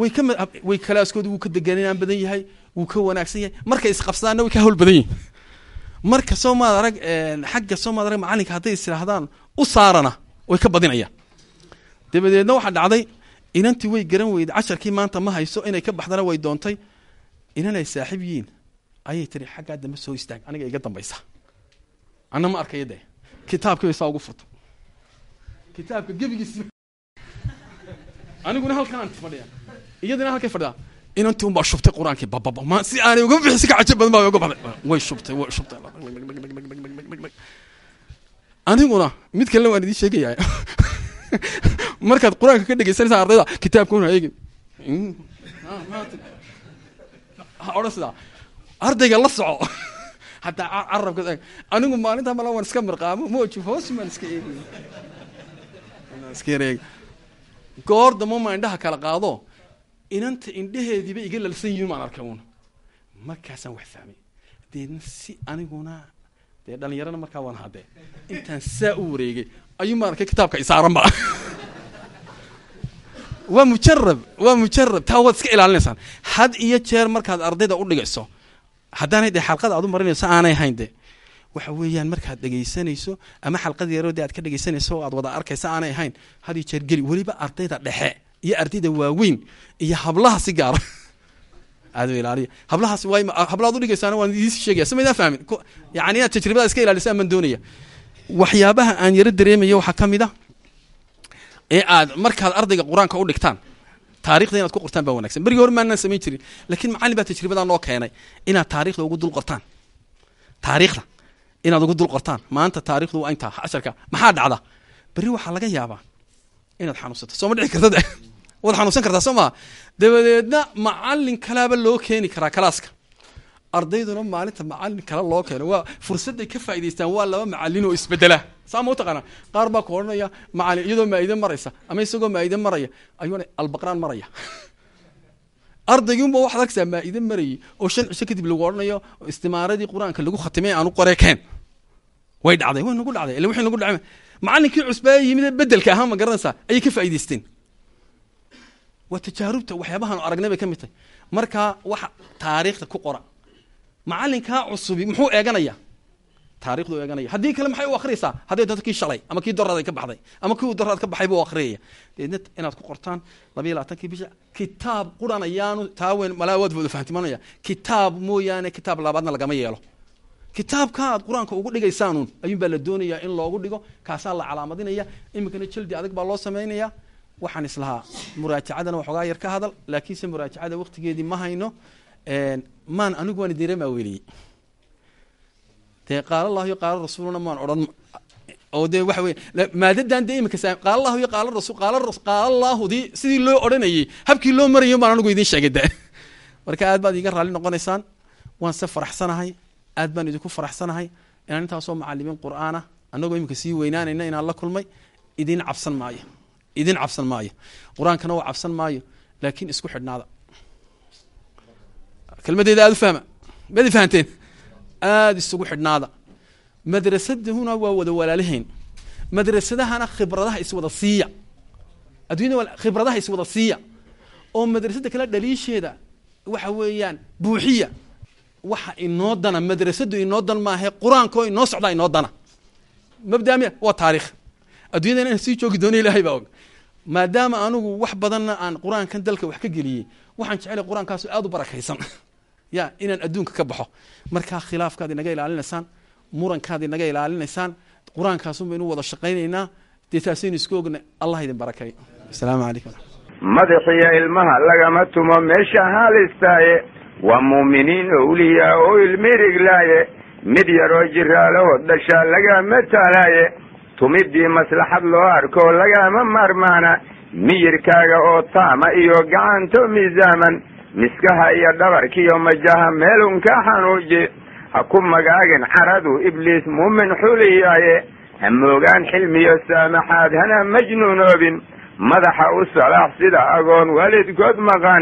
way ka way kalaaskoodu wuu ka deganaan badan yahay wuu ka wanaagsan yahay. Markay isqabsadaanna way ka hawl badan yihiin marka soo maad arag xagga soo maad arag macalinka hadday is idhaahdaan u saarana way ka badinayaan dabadeedna waxaa dhacday inantii way garan weyday casharkii maanta ma hayso inay ka baxdana way doontay. Inan ay saaxiib yihiin ayay tiri xaggaa dambe soo istaag aniga iga dambaysa. Anna ma arkaya dee kitaabkii bay saa ugu furta kitaabka gebigiis aniguna halkanaan fadhiya. Iyadina halkay fadhidaa inantii unbaa shubtay qur'aankii bababa ma si aanay uga bixi si ka cajab badan baa uga baxday. Way shubtay way shubtay. Aniguna mid kalena waan idiin sheegaya markaad qur'aanka ka dhegeysanaysaa ardayda kitaabka una eegin. Ha odhan ardayga la soco. Hataa carabka anigu maalintaa mala waan iska mirqaamo moji hoos maan iska eegay iska yar eeg. Goor damo ma indhaha kala qaado? Inanta indhaheediiba iga lalsan yihiin maan arkay uuna. Markaasaan wax fahmay. Deedna si aniguna dee dhalinyarana markaa waan hadee intaan saa u wareegay. Ayuu maan arkay kitaabka isaaranba waa mujarab waa mujarab. Taa waad iska ilaalinaysaan. Had iyo jeer markaad ardayda u dhigayso haddaanay dee xalqada aad u marinayso aanay hayn de waxa weeyaan markaad dhegaysanayso ama xalqada yaroo de aad ka dhegaysanayso oo aad wada arkaysa aanay ahayn. Had iyo jeer geli weliba ardayda dhexe iyo ardayda waaweyn iyo hablaha si gaara aad ilaaliya. Hablahaas waay hablaad u dhigaysaana waan idiin sheegaya. Samaydaan fahmin? Yani inaad tajribada iska ilaalisa amaan doonaya? Waxyaabaha aan yaro dareemayo waxaa ka mid a ee aad markaad ardayga qur'aanka u dhigtaan taarikhda inaad ku qortaan baa wanagsan berigi hore maanaan samayn jirin laakiin macallin baa tajribadaa noo keenay inaad taarikhda ugu dul qortaan. Taariikhda inaad ugu dul qortaan. Maanta taarikhdu waa intaa casharka maxaa dhacda? Berri waxaa laga yaabaa inaad xanuunsato. Soo ma dhici karta de waad xanuunsan kartaa soo maa dabadeedna macalin kalaaba loo keeni karaa kalaaska ardayduna maalinta macalin kale loo keeno. Waa fursadday ka faa'idaystaan waa laba macalin oo isbedela saa ma utaqaanaa qaar baa ku odhanaya macalin iyadoo maa'ide maraysa ama isagoo maa'ide maraya. Ayuuna albaqraan maraya. Ardaygiunba waxaad arkaysaa maa'ide marayay oo shan cisho kadib lagu odhanayo istimaaradii qur'aanka lagu khatimay aanu qoree keen way dhacday way nagu dhacday illa wixii nagu dhacay. Macalinkii cusbaa yimid bedelka ahaan ma garanaysaa ayay ka faa'idaysteen waa tajaarubta waxyaabahaanu aragnay bay ka mid tahay. Markaa waxa taariikhda ku qora macalinkaa cusubi muxuu eeganaya? Taarikhdu eeganaya. Haddii kale maxay u akhriyaysaa hadday doonto kii shalay ama kii doraad ay ka baxday ama kii doraad ka baxay buu akhriyaya deedna inaad ku qortaan labayo labaatankii bisha kitaab quran ayaanu taa weyn malaa waad wada kitaab mooyaane kitaab labaadna lagama yeelo. Kitaabka aad qur'aanka ugu dhigaysaanuun ayuun baa la doonayaa in loogu dhigo kaasaa la calaamadinaya iminkana jaldi adag baa loo samaynaya waxaan islahaa muraajacadana waxoogaa yar ka hadal laakiinse muraajacada waktigeedii ma hayno maan anigu waan idin ramaaweliyey dee qaala allahu iyo qaala rasuuluna maan odhan oo dee waxa weye maadadan dee imika qaala allahu iyo qaala rasul qaala qaala allaahudii sidii loo odhanayey habkii loo marayo baan anigu idin sheegay de marka aad baad iiga raalli noqonaysaan waan se faraxsanahay aad baan idinku faraxsanahay inaan intaasoo macalimiin qur'aana annagoo imika sii weynaanayna inaan la kulmay idin cabsan maayo idin cabsan maayo qur'aankana waa cabsan maayo laakiin isku xidhnaada kelmadeeda aada u fahma. Madi fahanteen? Aada isugu xidhnaada. Madrasadahuna waa wada walaalahayn. Madrasadahana khibradaha iswada siiya. Adduunyada iswada siiya. Oo madrasada kale dhaliisheeda waxa weeyaan buuxiya. Waxa inoo dana madrasadu inoo dan maahe qur'aankoo inoo socdaa inoo dana. Mabdaamiya waa taarikh addunyadana inaan sii joogi doono ilahay baa og. Maadaama anigu wax badanna aan qur'aankan dalka wax ka geliyey waxaan jecelay qur'aankaasu aada u barakaysan ya inaan adduunka ka baxo. Markaa khilaafkaad inaga ilaalinaysaan murankaad inaga ilaalinaysaan qur'aankaasun baynu wada shaqaynaynaa dee taasaynu isku ogna allah idin barakeeyo asalaamu calaykum. Madaxiyo ilmaha lagama tumo meesha haalistaaye waa muuminiin owliya oo ilmiriglaaye mid yaroo jiraalaho dhashaa lagama taalaaye. Tumidii maslaxad loo arko lagama maarmaana. Miyirkaaga oo taama iyo gacanto miisaaman miskaha iyo dhabarkiyo majaha meelun ka xanuuji. Ha ku magaagin caradu ibliis muumin xuliyaaye. Ha moogaan xilmiyo saamaxaad hana majnuunoobin. Madaxa u salaax sida agoon waalidkood maqaani